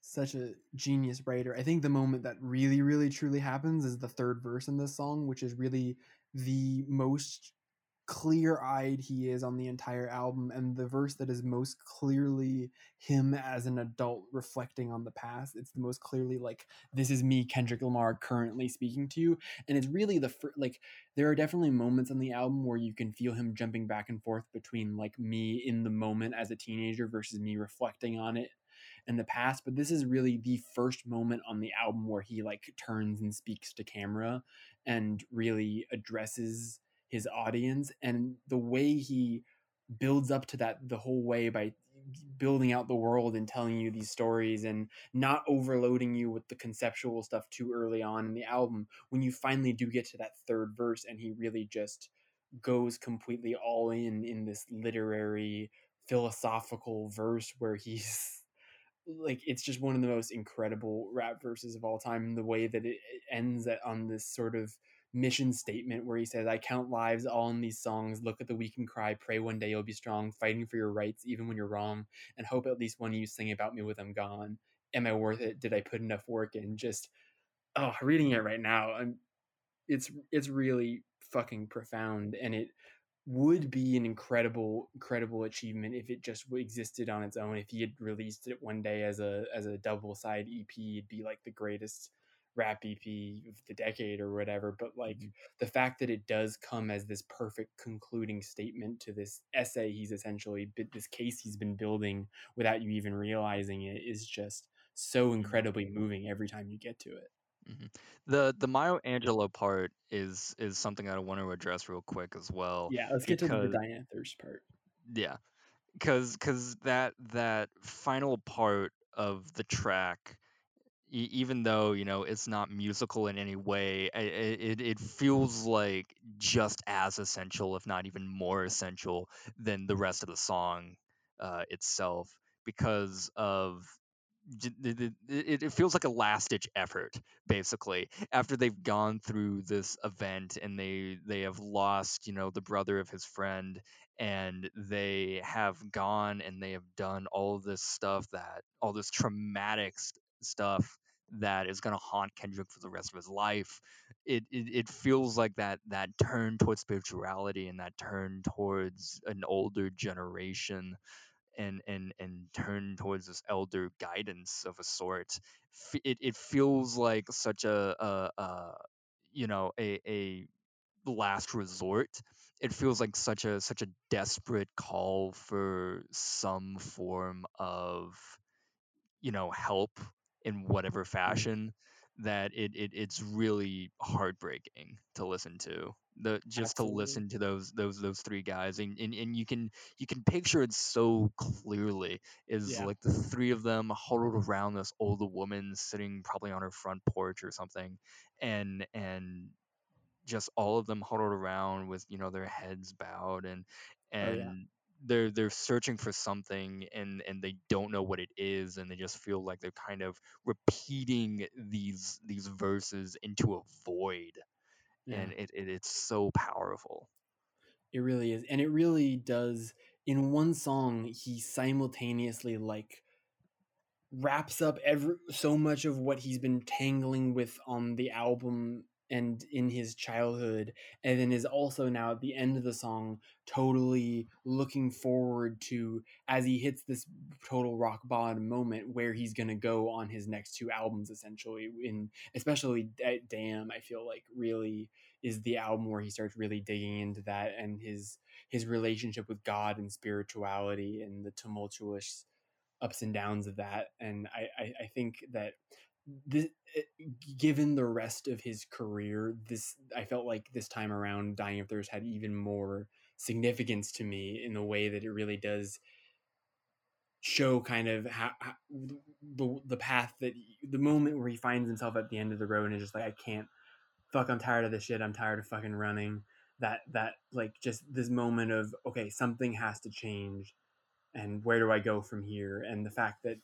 such a genius writer. I think the moment that really really truly happens is the third verse in this song, which is really the most clear-eyed he is on the entire album and the verse that is most clearly him as an adult reflecting on the past it's the most clearly like this is me kendrick lamar currently speaking to you. And it's really the like there are definitely moments on the album where you can feel him jumping back and forth between like me in the moment as a teenager versus me reflecting on it in the past but this is really the first moment on the album where he like turns and speaks to camera and really addresses his audience and the way he builds up to that the whole way by building out the world and telling you these stories and not overloading you with the conceptual stuff too early on in the album when you finally do get to that third verse and he really just goes completely all in in this literary philosophical verse where he's like it's just one of the most incredible rap verses of all time the way that it ends on this sort of mission statement where he says, I count lives all in these songs, look at the weak and cry, pray one day you'll be strong, fighting for your rights even when you're wrong, and hope at least one of you sing about me with I'm gone. Am I worth it? Did I put enough work in? Just oh, reading it right now, I'm it's it's really fucking profound and it would be an incredible incredible achievement if it just existed on its own if he had released it one day as a as a double side ep it'd be like the greatest rap EP of the decade or whatever. But like mm-hmm. the fact that it does come as this perfect concluding statement to this essay he's essentially this case he's been building without you even realizing it is just so mm-hmm. incredibly moving every time you get to it. Mm-hmm. The the Maya Angelou part is is something that I want to address real quick as well. Yeah, let's get because, to the Dying of Thirst part. Yeah, because because that that final part of the track even though you know it's not musical in any way it, it, it feels like just as essential if not even more essential than the rest of the song uh, itself because of it, it, feels like a last ditch effort basically. After they've gone through this event and they they have lost you know the brother of his friend and they have gone and they have done all this stuff that all this traumatic stuff that is going to haunt Kendrick for the rest of his life. It, it it feels like that that turn towards spirituality and that turn towards an older generation and and and turn towards this elder guidance of a sort. It it feels like such a, a, a you know a a last resort. It feels like such a such a desperate call for some form of you know help in whatever fashion that it, it it's really heartbreaking to listen to the just Absolutely. to listen to those those those three guys and, and and you can you can picture it so clearly is yeah. like the three of them huddled around this older woman sitting probably on her front porch or something and and just all of them huddled around with you know their heads bowed and and oh, yeah they're they're searching for something and and they don't know what it is and they just feel like they're kind of repeating these these verses into a void yeah. and it, it it's so powerful it really is and it really does in one song he simultaneously like wraps up every so much of what he's been tangling with on the album and in his childhood and then is also now at the end of the song totally looking forward to as he hits this total rock bottom moment where he's going to go on his next two albums essentially in especially damn i feel like really is the album where he starts really digging into that and his his relationship with god and spirituality and the tumultuous ups and downs of that. And i i, I think that eh, given the rest of his career, this I felt like this time around, Dying of Thirst had even more significance to me in the way that it really does show kind of how, how the the path that the moment where he finds himself at the end of the road and is just like I can't fuck I'm tired of this shit I'm tired of fucking running. That that like just this moment of okay something has to change and where do I go from here? And the fact that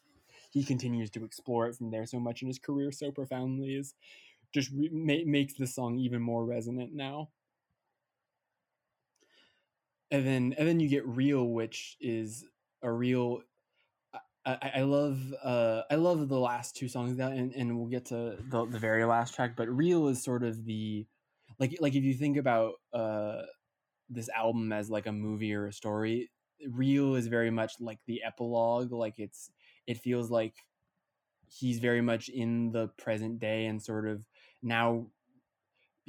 he continues to explore it from there so much in his career so profoundly is just re- ma- makes the song even more resonant now. And then and then you get real which is a real I, I love uh, I love the last two songs that and, and we'll get to the, the very last track but real is sort of the like like if you think about uh, this album as like a movie or a story real is very much like the epilogue like it's it feels like he's very much in the present day and sort of now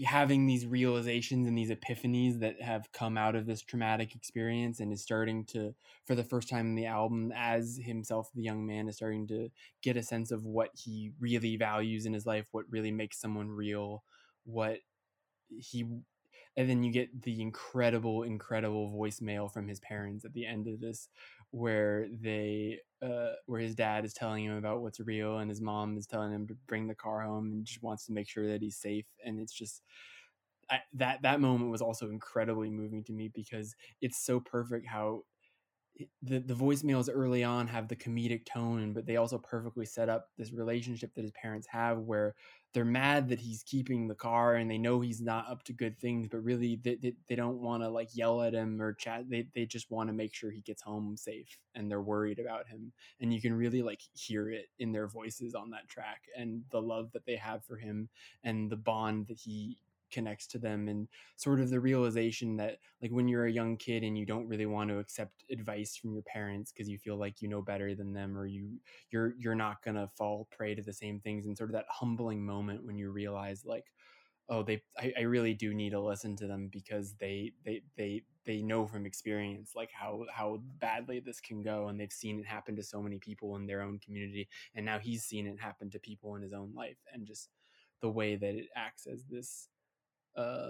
having these realizations and these epiphanies that have come out of this traumatic experience and is starting to for the first time in the album as himself the young man is starting to get a sense of what he really values in his life what really makes someone real what he and then you get the incredible incredible voicemail from his parents at the end of this where they uh where his dad is telling him about what's real and his mom is telling him to bring the car home and just wants to make sure that he's safe and it's just I, that that moment was also incredibly moving to me because it's so perfect how the the voicemails early on have the comedic tone, but they also perfectly set up this relationship that his parents have, where they're mad that he's keeping the car and they know he's not up to good things, but really they they, they don't want to like yell at him or chat. They they just want to make sure he gets home safe, and they're worried about him. And you can really like hear it in their voices on that track, and the love that they have for him, and the bond that he connects to them and sort of the realization that like when you're a young kid and you don't really want to accept advice from your parents because you feel like you know better than them or you you're you're not going to fall prey to the same things and sort of that humbling moment when you realize like oh they I, I really do need to listen to them because they they they they know from experience like how how badly this can go and they've seen it happen to so many people in their own community and now he's seen it happen to people in his own life. And just the way that it acts as this uh,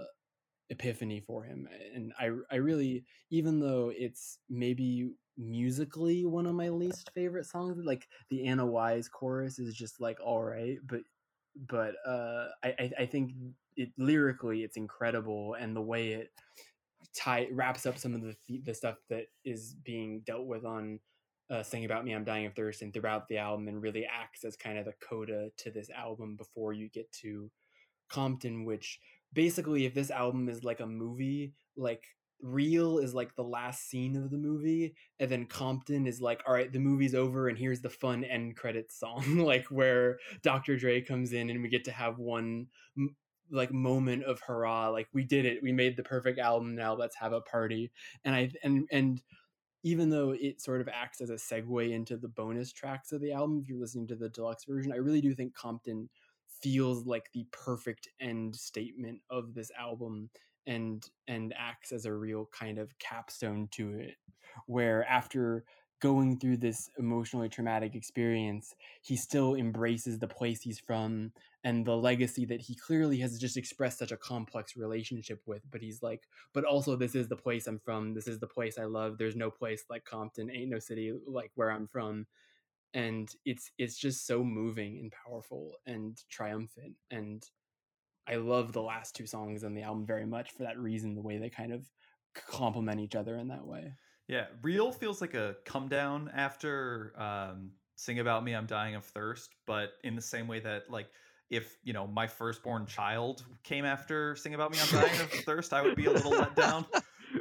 epiphany for him and i i really even though it's maybe musically one of my least favorite songs like the anna wise chorus is just like all right but but uh i i think it lyrically it's incredible and the way it tie wraps up some of the the stuff that is being dealt with on uh, "Sing About Me, I'm Dying of Thirst" and throughout the album, and really acts as kind of the coda to this album before you get to Compton, which basically if this album is like a movie like real is like the last scene of the movie and then compton is like all right the movie's over and here's the fun end credits song like where dr dre comes in and we get to have one like moment of hurrah like we did it we made the perfect album now let's have a party and i and and even though it sort of acts as a segue into the bonus tracks of the album if you're listening to the deluxe version i really do think compton feels like the perfect end statement of this album and and acts as a real kind of capstone to it where after going through this emotionally traumatic experience he still embraces the place he's from and the legacy that he clearly has just expressed such a complex relationship with but he's like but also this is the place i'm from. This is the place i love. There's no place like compton ain't no city like where i'm from and it's it's just so moving and powerful and triumphant and i love the last two songs on the album very much for that reason the way they kind of complement each other in that way. Yeah real feels like a come down after um sing about me i'm dying of thirst but in the same way that like if you know my firstborn child came after sing about me i'm dying of thirst i would be a little let down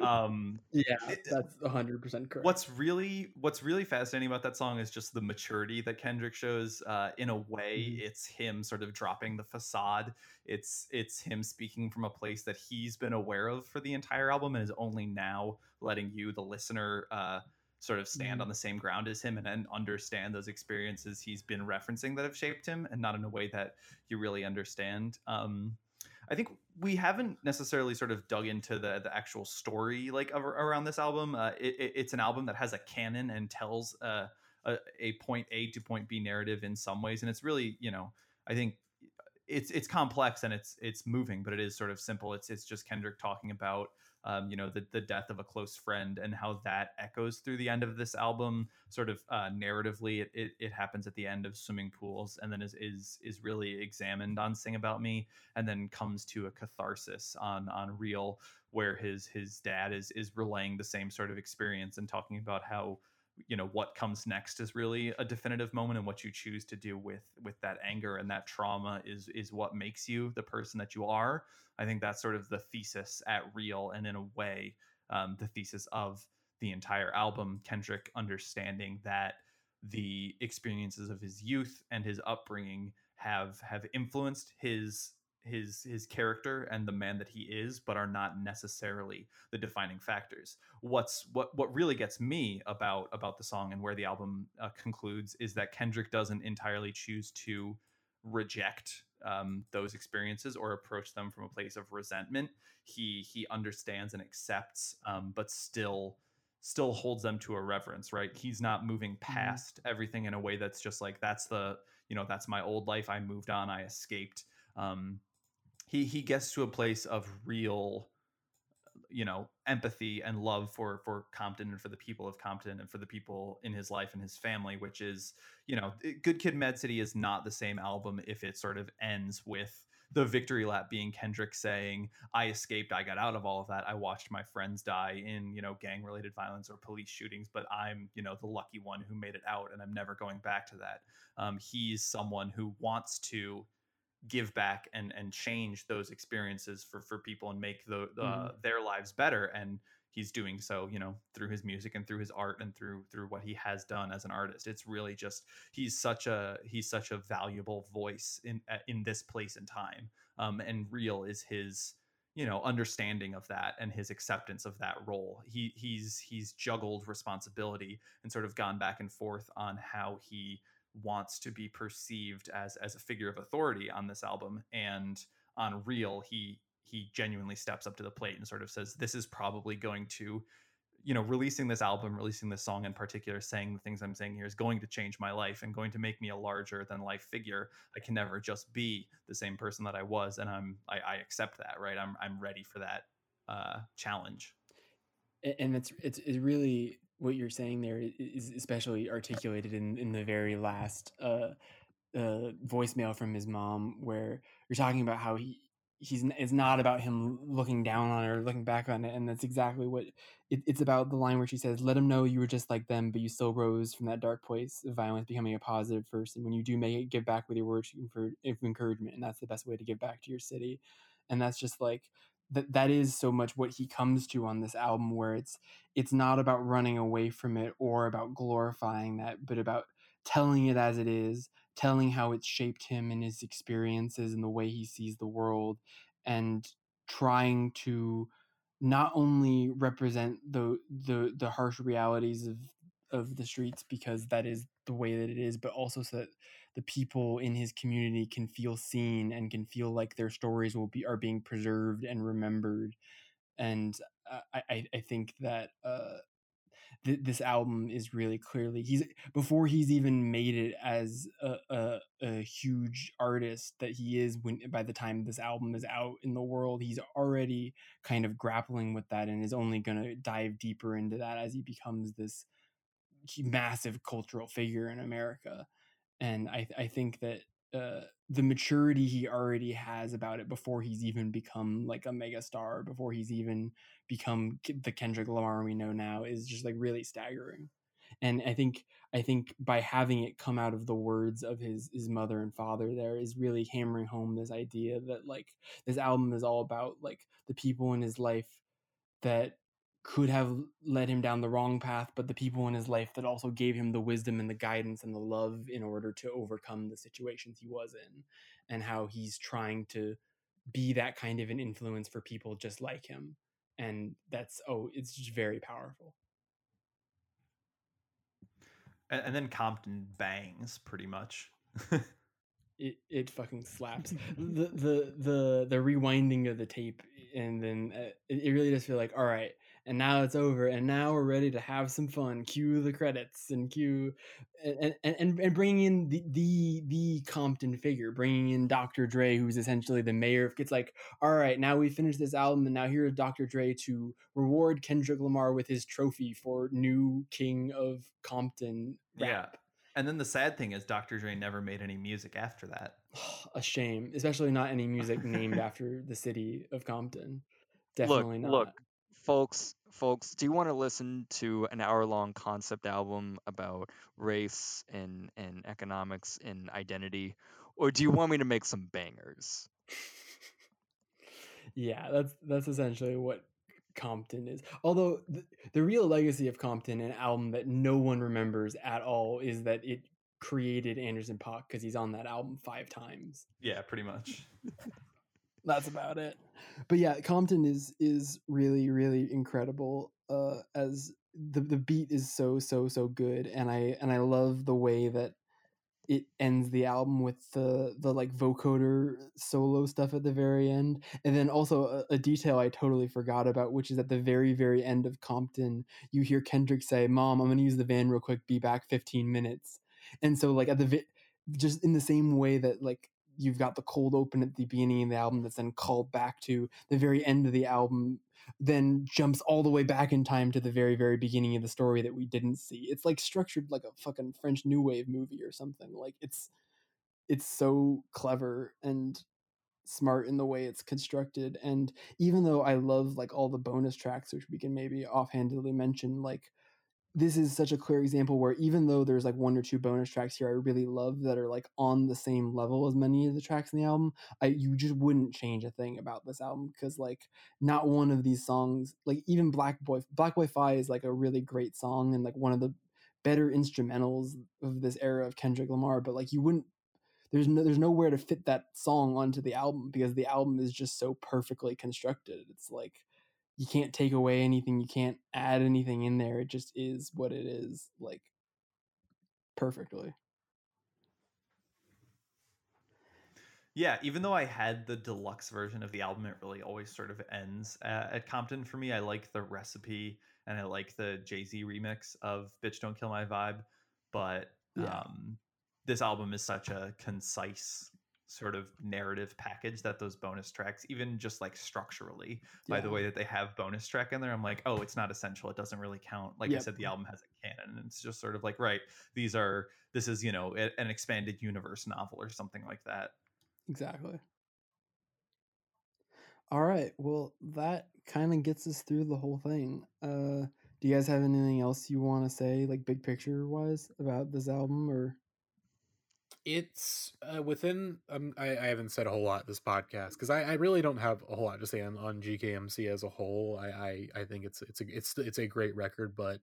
um yeah that's 100% correct what's really what's really fascinating about that song is just the maturity that kendrick shows uh in a way mm-hmm. it's him sort of dropping the facade it's it's him speaking from a place that he's been aware of for the entire album and is only now letting you the listener uh sort of stand mm-hmm. on the same ground as him and, and understand those experiences he's been referencing that have shaped him and not in a way that you really understand um I think we haven't necessarily sort of dug into the the actual story like around this album. Uh, it, it's an album that has a canon and tells uh, a, a point A to point B narrative in some ways, and it's really you know I think it's it's complex and it's it's moving, but it is sort of simple. It's it's just Kendrick talking about um, you know, the the death of a close friend and how that echoes through the end of this album. Sort of uh, narratively, it, it, it happens at the end of Swimming Pools, and then is is is really examined on Sing About Me, and then comes to a catharsis on on Real, where his his dad is is relaying the same sort of experience and talking about how you know what comes next is really a definitive moment and what you choose to do with with that anger and that trauma is is what makes you the person that you are. I think that's sort of the thesis at real and in a way um, the thesis of the entire album kendrick understanding that the experiences of his youth and his upbringing have have influenced his his his character and the man that he is but are not necessarily the defining factors. What's what what really gets me about about the song and where the album uh, concludes is that kendrick doesn't entirely choose to reject um, those experiences or approach them from a place of resentment. He he understands and accepts um, but still still holds them to a reverence right? He's not moving mm-hmm. past everything in a way that's just like that's the you know that's my old life. I moved on. I escaped um, he he gets to a place of real you know empathy and love for for Compton and for the people of Compton and for the people in his life and his family which is you know Good Kid Mad City is not the same album if it sort of ends with the victory lap being Kendrick saying I escaped I got out of all of that I watched my friends die in you know gang related violence or police shootings but I'm you know the lucky one who made it out and I'm never going back to that. Um, he's someone who wants to give back and and change those experiences for for people and make the, the mm-hmm. their lives better and he's doing so you know through his music and through his art and through through what he has done as an artist it's really just he's such a he's such a valuable voice in in this place and time um and real is his you know understanding of that and his acceptance of that role he he's he's juggled responsibility and sort of gone back and forth on how he wants to be perceived as as a figure of authority on this album and on real he he genuinely steps up to the plate and sort of says this is probably going to you know releasing this album releasing this song in particular saying the things i'm saying here is going to change my life and going to make me a larger than life figure. I can never just be the same person that i was and i'm i, I accept that right? I'm i'm ready for that uh challenge. And it's it's, it's really what you're saying there is especially articulated in in the very last uh, uh, voicemail from his mom, where you're talking about how he he's it's not about him looking down on her, or looking back on it, and that's exactly what it, it's about. The line where she says, "Let him know you were just like them, but you still rose from that dark place of violence, becoming a positive. And when you do make it, give back with your words of encouragement, and that's the best way to give back to your city." And that's just like that that is so much what he comes to on this album where it's it's not about running away from it or about glorifying that but about telling it as it is telling how it's shaped him and his experiences and the way he sees the world and trying to not only represent the the the harsh realities of of the streets because that is the way that it is but also so that the people in his community can feel seen and can feel like their stories will be are being preserved and remembered. And i i, I think that uh th- this album is really clearly he's before he's even made it as a, a, a huge artist that he is when by the time this album is out in the world he's already kind of grappling with that and is only going to dive deeper into that as he becomes this massive cultural figure in america and I I think that uh, the maturity he already has about it before he's even become like a mega star, before he's even become the Kendrick Lamar we know now, is just like really staggering. And I think I think by having it come out of the words of his his mother and father, there is really hammering home this idea that like this album is all about like the people in his life that could have led him down the wrong path, but the people in his life that also gave him the wisdom and the guidance and the love in order to overcome the situations he was in, and how he's trying to be that kind of an influence for people just like him. And that's, oh, it's just very powerful. And, and then Compton bangs pretty much. it, it fucking slaps the the the the rewinding of the tape and then uh, it, it really does feel like all right and now it's over and now we're ready to have some fun. Cue the credits and cue and and, and bringing in the, the the compton figure bringing in dr dre who's essentially the mayor of it's like all right now we finished this album and now here's dr dre to reward kendrick lamar with his trophy for new king of compton rap. yeah. And then the sad thing is dr dre never made any music after that. A shame especially not any music named after the city of compton. Definitely look, not. look folks folks do you want to listen to an hour long concept album about race and and economics and identity or do you want me to make some bangers? Yeah that's that's essentially what compton is. Although the, the real legacy of compton an album that no one remembers at all is that it created anderson .Paak because he's on that album five times. Yeah pretty much that's about it. But yeah, Compton is is really really incredible. Uh, as the the beat is so so so good, and I and I love the way that it ends the album with the the like vocoder solo stuff at the very end and then also a, a, detail i totally forgot about which is at the very very end of compton you hear kendrick say mom i'm gonna use the van real quick be back 15 minutes and so like at the vi- just in the same way that like you've got the cold open at the beginning of the album that's then called back to the very end of the album then jumps all the way back in time to the very very beginning of the story that we didn't see. It's like structured like a fucking french new wave movie or something like it's it's so clever and smart in the way it's constructed and even though i love like all the bonus tracks which we can maybe offhandedly mention like this is such a clear example where even though there's like one or two bonus tracks here I really love that are like on the same level as many of the tracks in the album, I you just wouldn't change a thing about this album because like not one of these songs, like even Black Boy Black Boy Fi is like a really great song and like one of the better instrumentals of this era of Kendrick Lamar, but like you wouldn't there's no there's nowhere to fit that song onto the album because the album is just so perfectly constructed. It's like you can't take away anything, you can't add anything in there. It just is what it is, like perfectly. Yeah, even though I had the deluxe version of the album, it really always sort of ends at, at Compton for me. I like the recipe and I like the Jay Z remix of Bitch Don't Kill My Vibe, but Yeah. um, this album is such a concise sort of narrative package that those bonus tracks, even just like structurally, by the way that they have bonus track in there, I'm like, oh, it's not essential. It doesn't really count. Like I said, the album has a canon, and it's just sort of like, right, these are this is you know a- an expanded universe novel or something like that. Exactly. All right. Well, that kind of gets us through the whole thing. Uh, do you guys have anything else you want to say, like big picture wise, about this album? Or it's uh, within um, I, I haven't said a whole lot this podcast because I, I really don't have a whole lot to say on, on GKMC as a whole. I, I, I think it's it's a it's it's a great record, but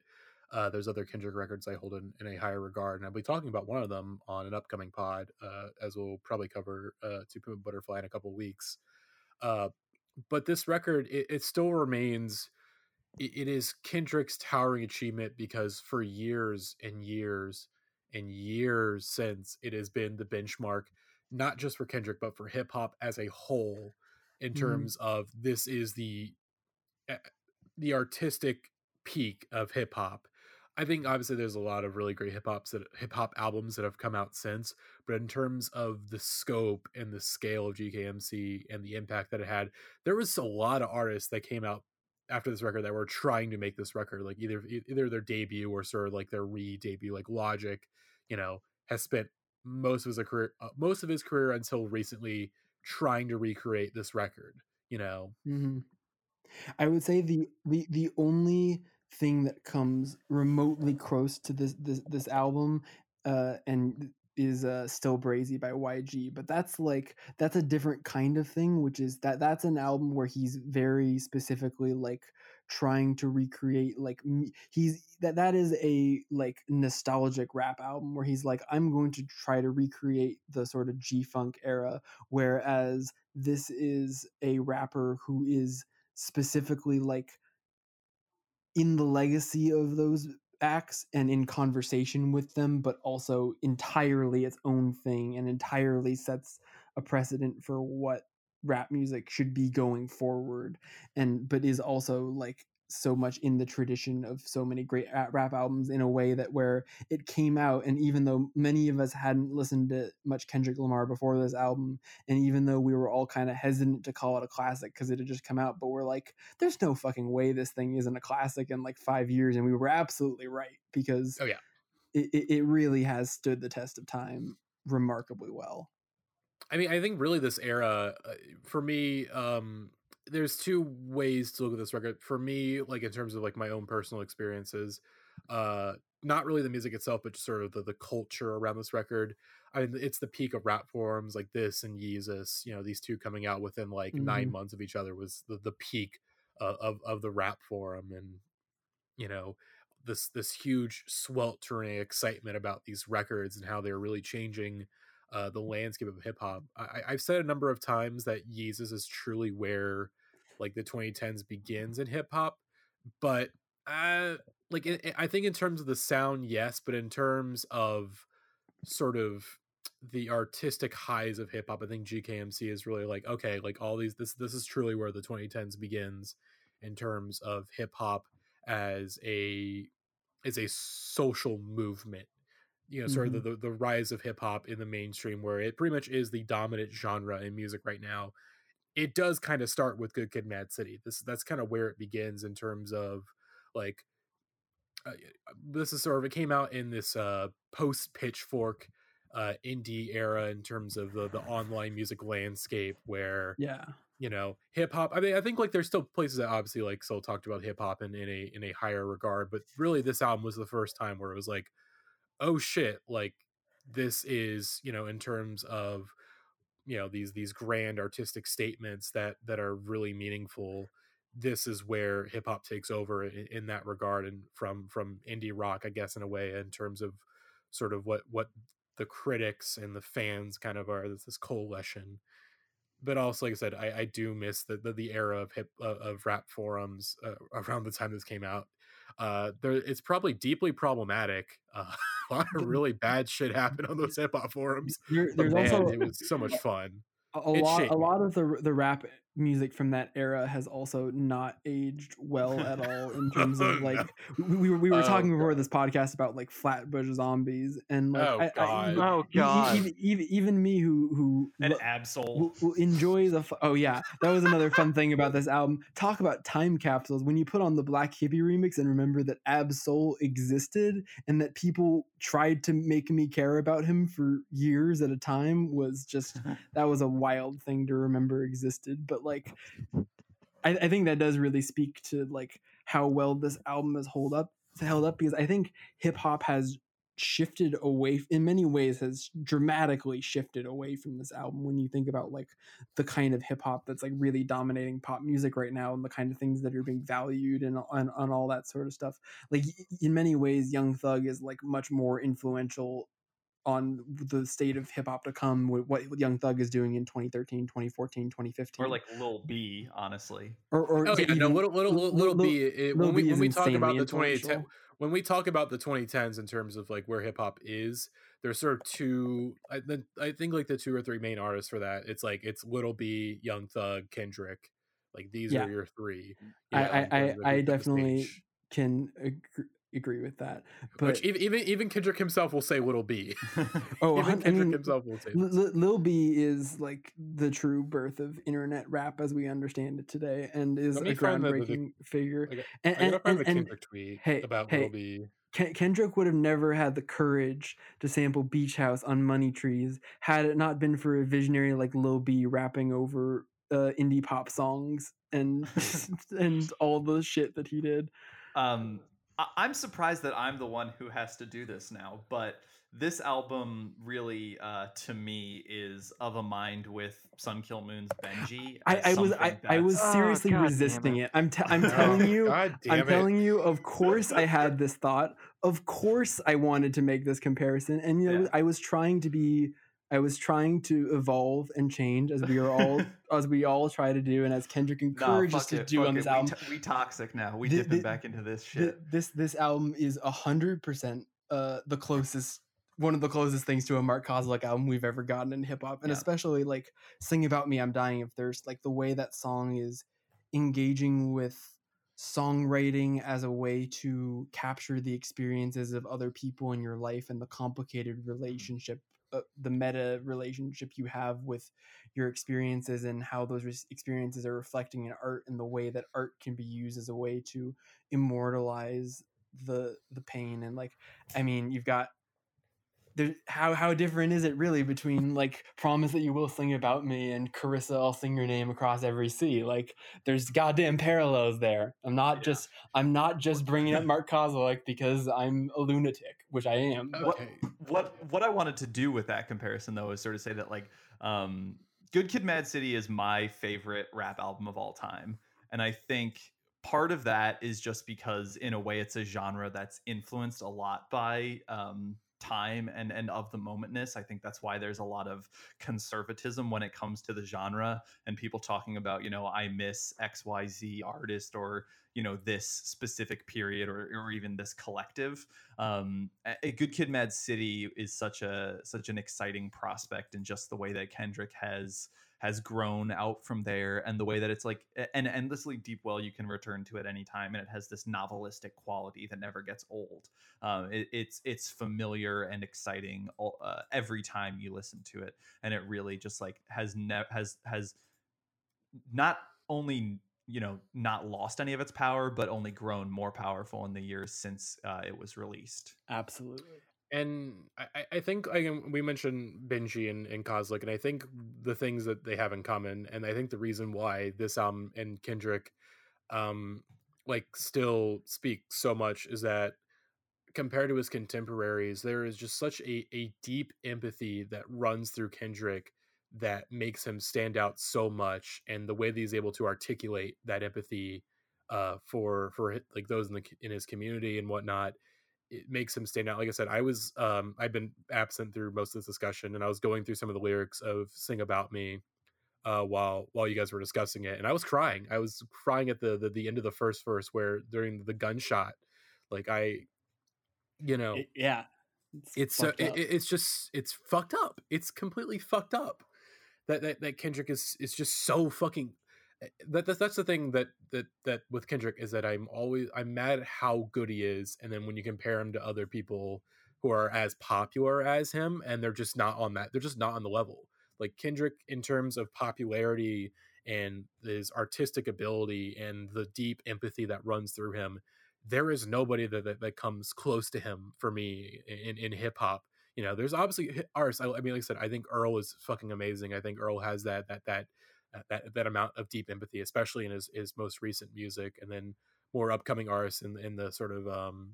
uh, there's other Kendrick records I hold in, in a higher regard, and I'll be talking about one of them on an upcoming pod, uh, as we'll probably cover uh, To Pimp Butterfly in a couple weeks. Uh, but this record, it, it still remains. It, it is Kendrick's towering achievement because for years and years and years since it has been the benchmark, not just for Kendrick, but for hip hop as a whole, in Mhm. terms of this is the eh, the artistic peak of hip hop. I think obviously there's a lot of really great hip hops that hip hop albums that have come out since, but in terms of the scope and the scale of GKMC and the impact that it had, there was a lot of artists that came out after this record that were trying to make this record like either either their debut or sort of like their re-debut like logic you know has spent most of his career uh, most of his career until recently trying to recreate this record you know Mhm. I would say the the the only thing that comes remotely close to this this this album uh and is uh still brazy by YG but that's like that's a different kind of thing which is that that's an album where he's very specifically like trying to recreate like he's that that is a like nostalgic rap album where he's like I'm going to try to recreate the sort of G-funk era whereas this is a rapper who is specifically like in the legacy of those acts and in conversation with them but also entirely its own thing and entirely sets a precedent for what rap music should be going forward and but is also like so much in the tradition of so many great rap albums in a way that where it came out and even though many of us hadn't listened to much Kendrick Lamar before this album and even though we were all kind of hesitant to call it a classic because it had just come out but we're like there's no fucking way this thing isn't a classic in like five years and we were absolutely right because Oh, yeah. it, it, it really has stood the test of time remarkably well I mean, I think really this era, uh, for me, um, there's two ways to look at this record. For me, like in terms of like my own personal experiences, uh, not really the music itself, but just sort of the, the culture around this record. I mean, it's the peak of rap forms like this and Yeezus. You know, these two coming out within like nine Mhm. months of each other was the, the peak uh, of of the rap forum, and you know this this huge sweltering excitement about these records and how they're really changing uh, the landscape of hip hop. I've said a number of times that Yeezus is truly where like the 2010s begins in hip hop, but uh, like I think in terms of the sound, yes, but in terms of sort of the artistic highs of hip hop, I think GKMC is really like okay, like all these this this is truly where the 2010s begins in terms of hip hop as a as a social movement you know sort of the, the, the rise of hip hop in the mainstream where it pretty much is the dominant genre in music right now. It does kind of start with good kid mad city. This that's kind of where it begins in terms of like uh, this is sort of it came out in this uh post pitchfork uh indie era in terms of the the online music landscape where yeah. you know hip hop i mean i think like there's still places that obviously like still talked about hip hop in, in a in a higher regard but really this album was the first time where it was like oh shit like this is you know in terms of you know these these grand artistic statements that that are really meaningful this is where hip hop takes over in, in, that regard and from from indie rock i guess in a way in terms of sort of what what the critics and the fans kind of are this coalition. But also like i said i, I do miss the, the, the era of hip uh, of rap forums uh, around the time this came out uh there it's probably deeply problematic uh a lot of really bad shit happened on those hip hop forums there, there's man, also it was so much fun. a, a lot a lot of the the rap music from that era has also not aged well at all in terms of oh, like no. we, we, were we were oh, talking before God. this podcast about like flatbush zombies and like oh I, God, I, oh God, even, even, even me who who an absol who, who enjoys a oh yeah that was another fun thing about this album. Talk about time capsules. When you put on the Black Hippy remix and remember that Ab-Soul existed and that people tried to make me care about him for years at a time was just that was a wild thing to remember existed but like I, I think that does really speak to like how well this album has hold up held up because I think hip hop has shifted away in many ways has dramatically shifted away from this album when you think about like the kind of hip hop that's like really dominating pop music right now and the kind of things that are being valued and on all that sort of stuff. Like in many ways young thug is like much more influential on the state of hip hop to come, what Young Thug is doing in 2013, 2014, 2015, or like Lil B, honestly, or, or oh yeah, no, little little little, little B. It, when we when we talk about the 2010, when we talk about the 2010s in terms of like where hip hop is, there's sort of two. I, I think like the two or three main artists for that. It's like it's Lil B, Young Thug, Kendrick. Like these yeah. are your three. I I, I, I definitely can agree, agree with that. But Which even even Kendrick himself will say "Lil B." oh, even Kendrick I mean, himself will say L- Lil B is like the true birth of internet rap as we understand it today, and is a groundbreaking the, the, figure. I, and, and, and, and Kendrick tweet hey, about hey, Lil B. Kendrick would have never had the courage to sample Beach House on Money Trees had it not been for a visionary like Lil B rapping over uh, indie pop songs and and all the shit that he did. Um, I'm surprised that I'm the one who has to do this now, but this album really, uh, to me, is of a mind with Sun Kil Moon's Benji. I, I was I, I, was seriously oh, resisting it. it. I'm t- I'm telling you, I'm it. telling you. Of course, I had this thought. Of course, I wanted to make this comparison, and you know, yeah. I was trying to be I was trying to evolve and change as we are all as we all try to do, and as Kendrick encouraged nah, us to it, do on this it. album. We, t- we, toxic now. We the, dipping back into this shit. This this album is a hundred percent uh the closest one of the closest things to a Mark Kozelek album we've ever gotten in hip hop, and yeah. especially like "Sing About Me, I'm Dying of Thirst." Like the way that song is engaging with songwriting as a way to capture the experiences of other people in your life and the complicated mm. relationship uh, the meta relationship you have with your experiences and how those re- experiences are reflecting in art and the way that art can be used as a way to immortalize the the pain and like i mean you've got there, how how different is it really between like promise that you will sing about me and Carissa I'll sing your name across every sea like there's goddamn parallels there I'm not yeah. just I'm not just bringing up Mark Kozelek because I'm a lunatic which I am okay. what, what what I wanted to do with that comparison though is sort of say that like um Good Kid Mad City is my favorite rap album of all time and I think part of that is just because in a way it's a genre that's influenced a lot by um time and and of the momentness i think that's why there's a lot of conservatism when it comes to the genre and people talking about you know i miss xyz artist or you know this specific period or, or even this collective. Um, a good kid mad city is such a such an exciting prospect and just the way that kendrick has has grown out from there and the way that it's like an endlessly deep well you can return to at any time and it has this novelistic quality that never gets old. Um, it, it's it's familiar and exciting uh, every time you listen to it and it really just like has ne- has has not only you know not lost any of its power but only grown more powerful in the years since uh, it was released. Absolutely and I, I think again we mentioned Benji and, and Kozelek, and I think the things that they have in common, and I think the reason why this album and Kendrick, um, like still speak so much is that compared to his contemporaries, there is just such a a deep empathy that runs through Kendrick that makes him stand out so much, and the way that he's able to articulate that empathy, uh, for for like those in the in his community and whatnot it makes him stand out. Like I said, I was um I've been absent through most of this discussion, and I was going through some of the lyrics of "Sing About Me" uh, while while you guys were discussing it, and I was crying. I was crying at the the, the end of the first verse where during the gunshot, like I, you know, it, yeah, it's it's, uh, it, it's just it's fucked up. It's completely fucked up. That that that Kendrick is is just so fucking Eh, that, that's that's the thing that that that with Kendrick is that I'm always I'm mad at how good he is, and then when you compare him to other people who are as popular as him, and they're just not on that, they're just not on the level. Like Kendrick, in terms of popularity and his artistic ability and the deep empathy that runs through him, there is nobody that that, that comes close to him for me in in hip hop. You know, there's obviously artists. I, I mean, like I said, I think Earl is fucking amazing. I think Earl has that that that that that amount of deep empathy, especially in his his most recent music, and then more upcoming artists in in the sort of um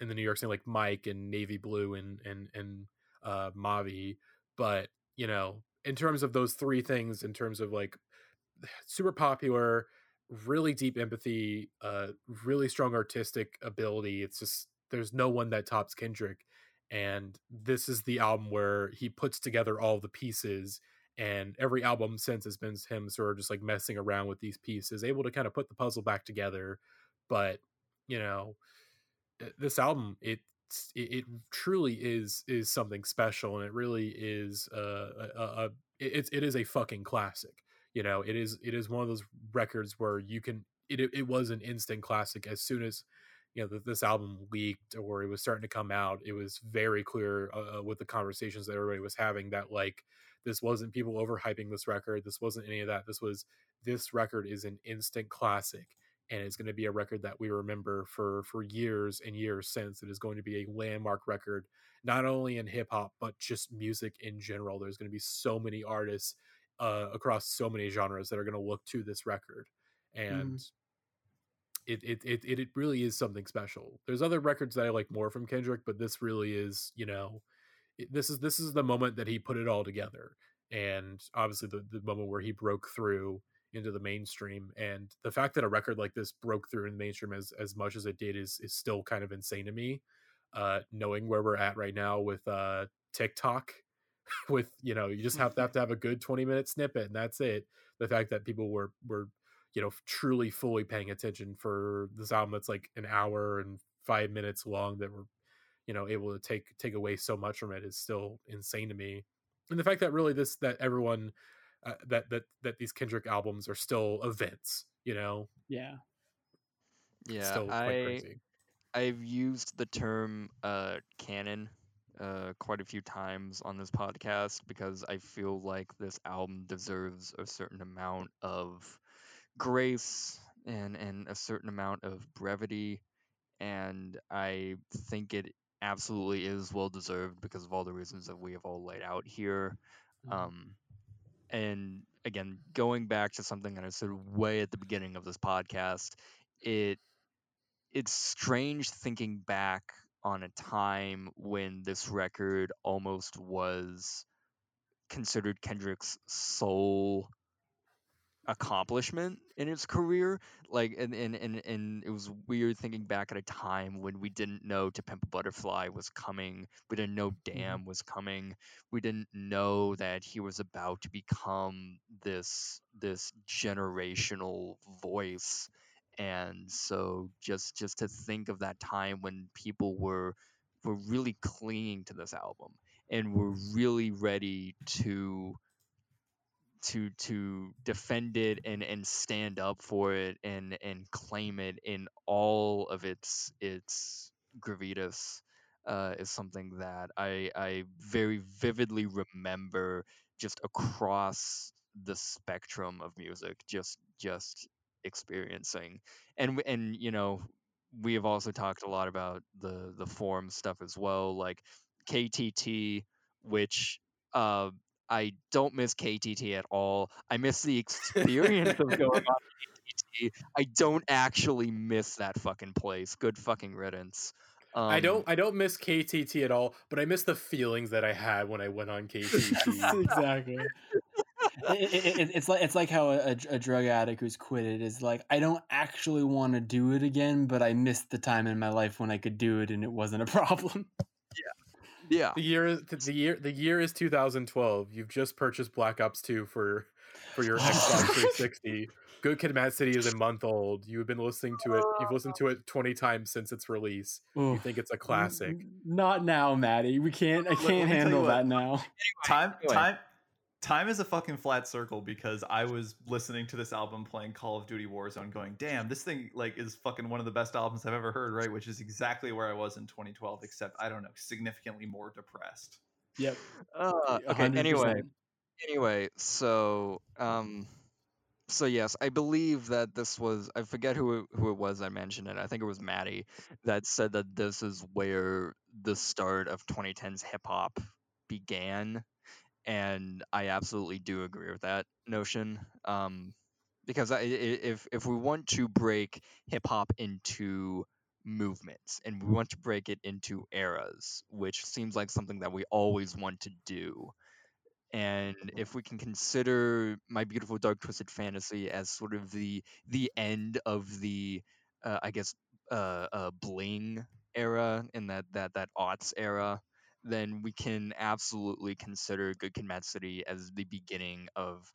in the New York scene like Mike and Navy Blue and and and uh Mavi. But you know, in terms of those three things, in terms of like super popular, really deep empathy, uh, really strong artistic ability, it's just there's no one that tops Kendrick. And this is the album where he puts together all the pieces and every album since has been him sort of just like messing around with these pieces able to kind of put the puzzle back together but you know eh, this album it it, truly is is something special and it really is uh, a, a, it, it is a fucking classic you know? It is it is one of those records where you can it it was an instant classic as soon as you know this album leaked or it was starting to come out it was very clear uh, uh with the conversations that everybody was having that like this wasn't people overhyping this record. This wasn't any of that. This was this record is an instant classic and it's going to be a record that we remember for for years and years since it is going to be a landmark record not only in hip hop but just music in general there's going to be so many artists uh, across so many genres that are going to look to this record and mm. it, it it it really is something special there's other records that i like more from kendrick but this really is you know this is this is the moment that he put it all together and obviously the, the moment where he broke through into the mainstream and the fact that a record like this broke through in the mainstream as as much as it did is is still kind of insane to me uh knowing where we're at right now with uh tiktok with you know you just have to have to have a good 20 minute snippet and that's it. The fact that people were were you know truly fully paying attention for this album that's like an hour and five minutes long that were you know able to take take away so much from it is still insane to me. And the fact that really this that everyone uh, that that that these kendrick albums are still events you know? Yeah. Yeah i i've used the term uh canon uh, quite a few times on this podcast because I feel like this album deserves a certain amount of grace and and a certain amount of brevity. And I think it absolutely is well deserved because of all the reasons that we have all laid out here. Mm-hmm. Um, and again, going back to something that I said way at the beginning of this podcast, it it's strange thinking back on a time when this record almost was considered Kendrick's sole accomplishment in his career like and, and and and it was weird thinking back at a time when we didn't know to pimp a butterfly was coming we didn't know mm-hmm. damn was coming we didn't know that he was about to become this this generational voice and so just just to think of that time when people were were really clinging to this album and were really ready to to to defend it and and stand up for it and and claim it in all of its its gravitas uh, is something that I I very vividly remember just across the spectrum of music just just experiencing. And and you know we have also talked a lot about the the forum stuff as well like KTT which uh I don't miss KTT at all. I miss the experience of going on KTT. I don't actually miss that fucking place. Good fucking riddance. Um, I don't I don't miss KTT at all, but I miss the feelings that I had when I went on KTT. exactly. It, it, it, it's like it's like how a, a drug addict who's quitted is like I don't actually want to do it again, but I missed the time in my life when I could do it and it wasn't a problem. Yeah. The year is the year the year is 2012. You've just purchased Black Ops 2 for for your Xbox 360. Good Kid, Mad City is a month old. You've been listening to it. You've listened to it 20 times since its release. You think it's a classic. Not now, Maddie. We can't. I Let- let can't me tell you handle that now. time anyway. time time is a fucking flat circle because I was listening to this album playing Call of Duty Warzone going, "Damn, this thing like is fucking one of the best albums I've ever heard," right? Which is exactly where I was in 2012 except I don't know, significantly more depressed. Yep. Uh, okay. Anyway, 100%. anyway, so um, so yes, I believe that this was I forget who it- who it was I mentioned it. I think it was Maddie that said that this is where the start of 2010s hip hop began, and I absolutely do agree with that notion. Um, because I, if if we want to break hip hop into movements and we want to break it into eras, which seems like something that we always want to do. And if we can consider My Beautiful Dark Twisted Fantasy as sort of the the end of the, uh, I guess, uh, uh, bling era in that that that aughts era, then we can absolutely consider Good Kid, Mad City as the beginning of.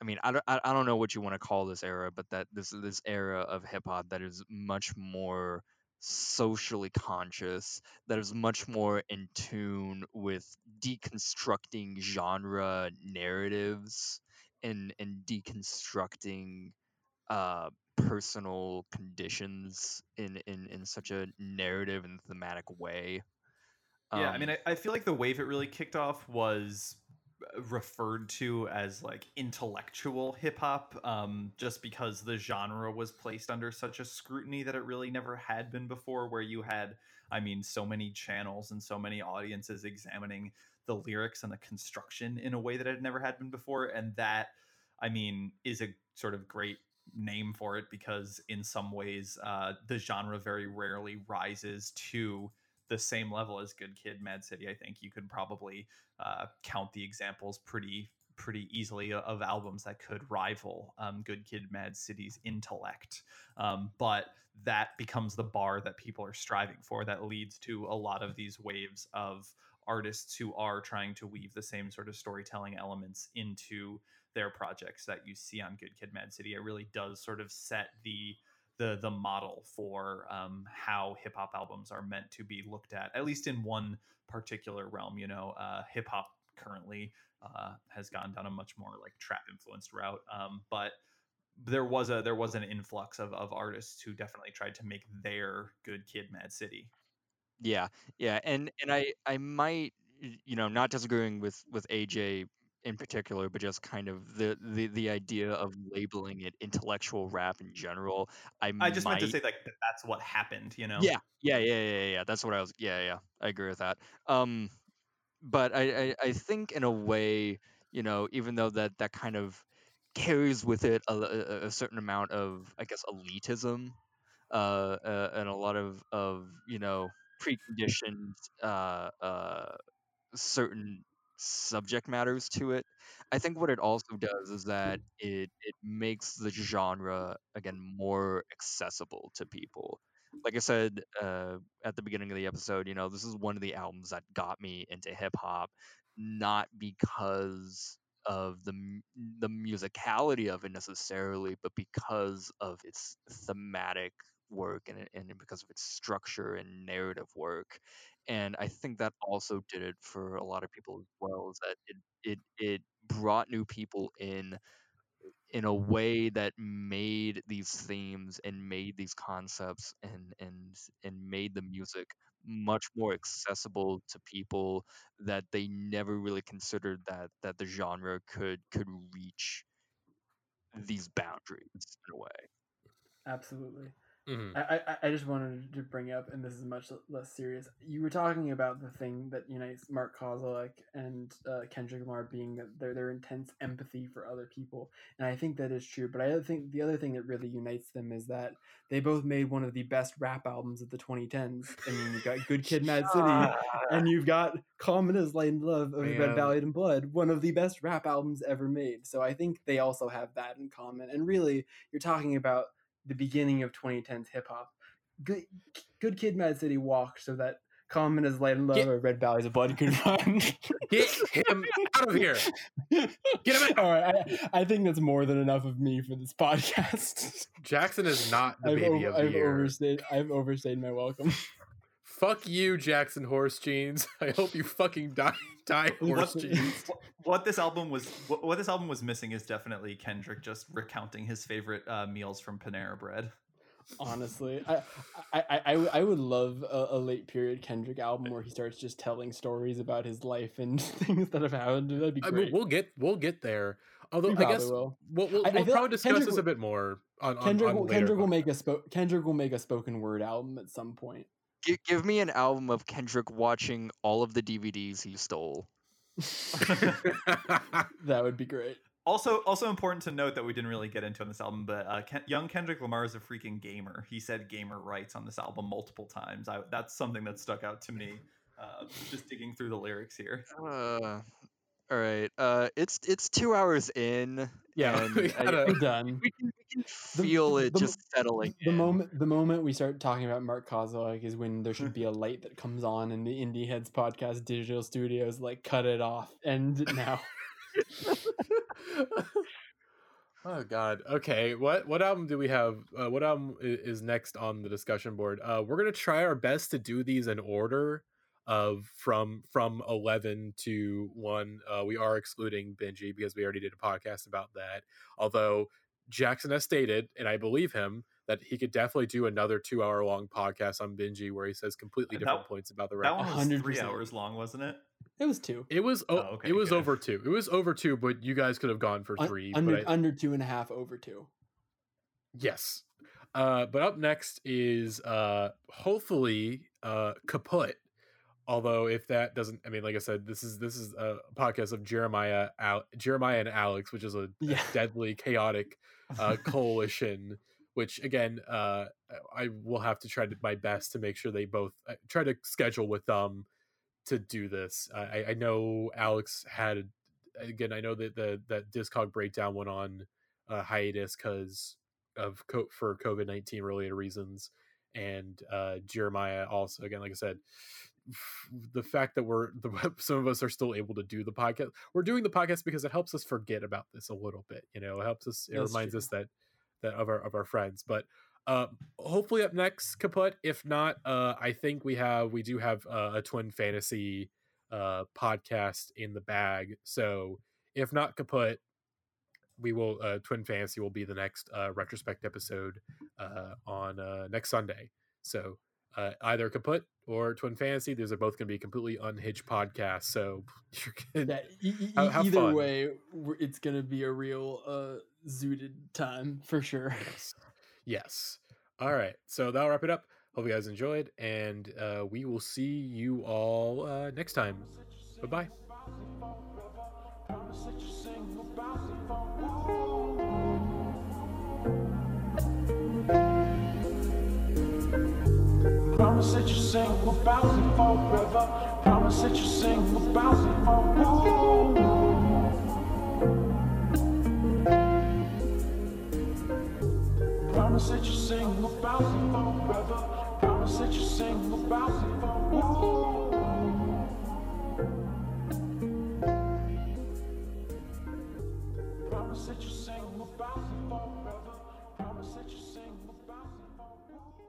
I mean, I don't, I don't know what you want to call this era, but that this this era of hip hop that is much more socially conscious, that is much more in tune with deconstructing genre narratives and and deconstructing uh personal conditions in in in such a narrative and thematic way. Yeah, I mean, Um, I, I feel like the wave it really kicked off was uh, referred to as like intellectual hip hop, um, just because the genre was placed under such a scrutiny that it really never had been before. Where you had, I mean, so many channels and so many audiences examining the lyrics and the construction in a way that it never had been before, and that, I mean, is a sort of great name for it because in some ways uh, the genre very rarely rises to the same level as Good Kid, Mad City. I think you could probably uh, count the examples pretty pretty easily of albums that could rival um, Good Kid, Mad City's intellect. Um, but that becomes the bar that people are striving for. That leads to a lot of these waves of artists who are trying to weave the same sort of storytelling elements into their projects that you see on Good Kid, Mad City. It really does sort of set the the the model for um, how hip hop albums are meant to be looked at, at least in one particular realm. You know, uh, hip hop currently uh, has gone down a much more like trap influenced route, um, but there was a there was an influx of of artists who definitely tried to make their good kid Mad City. Yeah, yeah, and and I I might you know not disagreeing with with AJ in particular, but just kind of the the the idea of labeling it intellectual rap in general. I I just might, meant to say like that that's what happened. You know. yeah, yeah, yeah, yeah, yeah. That's what I was. Yeah, yeah, I agree with that. Um, but I I, I think in a way, you know, even though that that kind of carries with it a, a, a certain amount of I guess elitism uh, uh, and a lot of of you know preconditioned uh, uh, certain subject matters to it. I think what it also does is that it it makes the genre again more accessible to people. Like I said uh, at the beginning of the episode, you know, this is one of the albums that got me into hip hop, not because of the the musicality of it necessarily, but because of its thematic work and and because of its structure and narrative work. And I think that also did it for a lot of people as well. Is that it it it brought new people in in a way that made these themes and made these concepts and and and made the music much more accessible to people that they never really considered that that the genre could could reach these boundaries in a way. Absolutely. Mhm. I, I, I just wanted to bring up, and this is much less serious. You were talking about the thing that unites Mark Kozelek and uh, Kendrick Lamar being their their intense empathy for other people, and I think that is true. But I think the other thing that really unites them is that they both made one of the best rap albums of the 2010s. I mean, you've got Good Kid, Mad City, and you've got Common as Light and Love of Man. Red Valley and Blood, one of the best rap albums ever made. So I think they also have that in common. And really, you're talking about the beginning of 2010s hip hop. Good, Good Kid, Mad City walked so that Common is Light and Love Get- or Red Valleys of Blood could run. Get him out of here. Get him out. All right, I, I think that's more than enough of me for this podcast. Jackson is not the I've, baby over, of the I've year. overstayed. I've overstayed my welcome. Fuck you, Jackson Horse Jeans. I hope you fucking die, die Horse What- Jeans. what, what this album was what, what this album was missing is definitely Kendrick just recounting his favorite uh, meals from Panera Bread. Honestly, I I, I, I would- love a, a late period Kendrick album where he starts just telling stories about his life and things that have happened. That'd be I great. mean, we'll get we'll get there. Although We I guess will. we'll, we'll, I- I we'll feel probably like discuss Kendrick this a bit more on, on, Kendrick on will, later Kendrick will make a spo- Kendrick will make a spoken word album at some point. Give, give me an album of Kendrick watching all of the DVDs he stole. That would be great. Also, also important to note that we didn't really get into on this album, but uh, Ken- young Kendrick Lamar is a freaking gamer. He said gamer rights on this album multiple times. I, that's something that stuck out to me. Uh, just digging through the lyrics here. Uh, all right. Uh, it's it's two hours in. yeah, and we gotta- We're done. we can, we can The- feel it the- just settling. The in. moment the moment we start talking about Mark Kozelek is when there should be a light that comes on in the Indie Heads podcast digital studios, like cut it off. And now oh god. Okay. What what album do we have? Uh, what album is next on the discussion board? Uh, we're gonna try our best to do these in order of from from 11 to 1 uh we are excluding benji because we already did a podcast about that although jackson has stated and i believe him that he could definitely do another two hour long podcast on benji where he says completely That- different points about the record. That one was three 100%. hours long, wasn't it? it was two. it was oh, Oh, okay, it was good. over two it was over two but you guys could have gone for three under but I- under two and a half over two. Yes. Uh, but up next is uh, hopefully uh, Kaputt. Although if that doesn't, I mean, like I said, this is this is a podcast of Jeremiah, Al- Jeremiah and Alex, which is a, a deadly chaotic uh, coalition. Which again, uh, I will have to try to my best to make sure they both uh, try to schedule with them to do this. I, I know Alex had again. I know that the that Discog breakdown went on uh, hiatus because of co- for COVID nineteen related reasons, and uh, Jeremiah also again, like I said, the fact that we're the some of us are still able to do the podcast. We're doing the podcast because it helps us forget about this a little bit. You know, it helps us. It That's reminds true. us that that of our of our friends, but. Uh, hopefully up next Kaputt if not uh i think we have we do have uh, a twin fantasy uh podcast in the bag so if not Kaputt we will uh twin fantasy will be the next uh retrospect episode uh on uh next sunday so uh either Kaputt or twin fantasy those are both going to be completely unhinged podcasts so you're gonna, Yeah, e- Have- have either fun. way, it's gonna be a real uh zooted time for sure. yes yes all right so that'll wrap it up hope you guys enjoyed and uh we will see you all uh next time bye bye that you sing about it forever. Promise that you sing We're bouncing forever. Promise that you sing We're bouncing forever. Promise that you sing We're bouncing forever. Promise that you sing We're bouncing forever. Promise that you sing We're bouncing forever.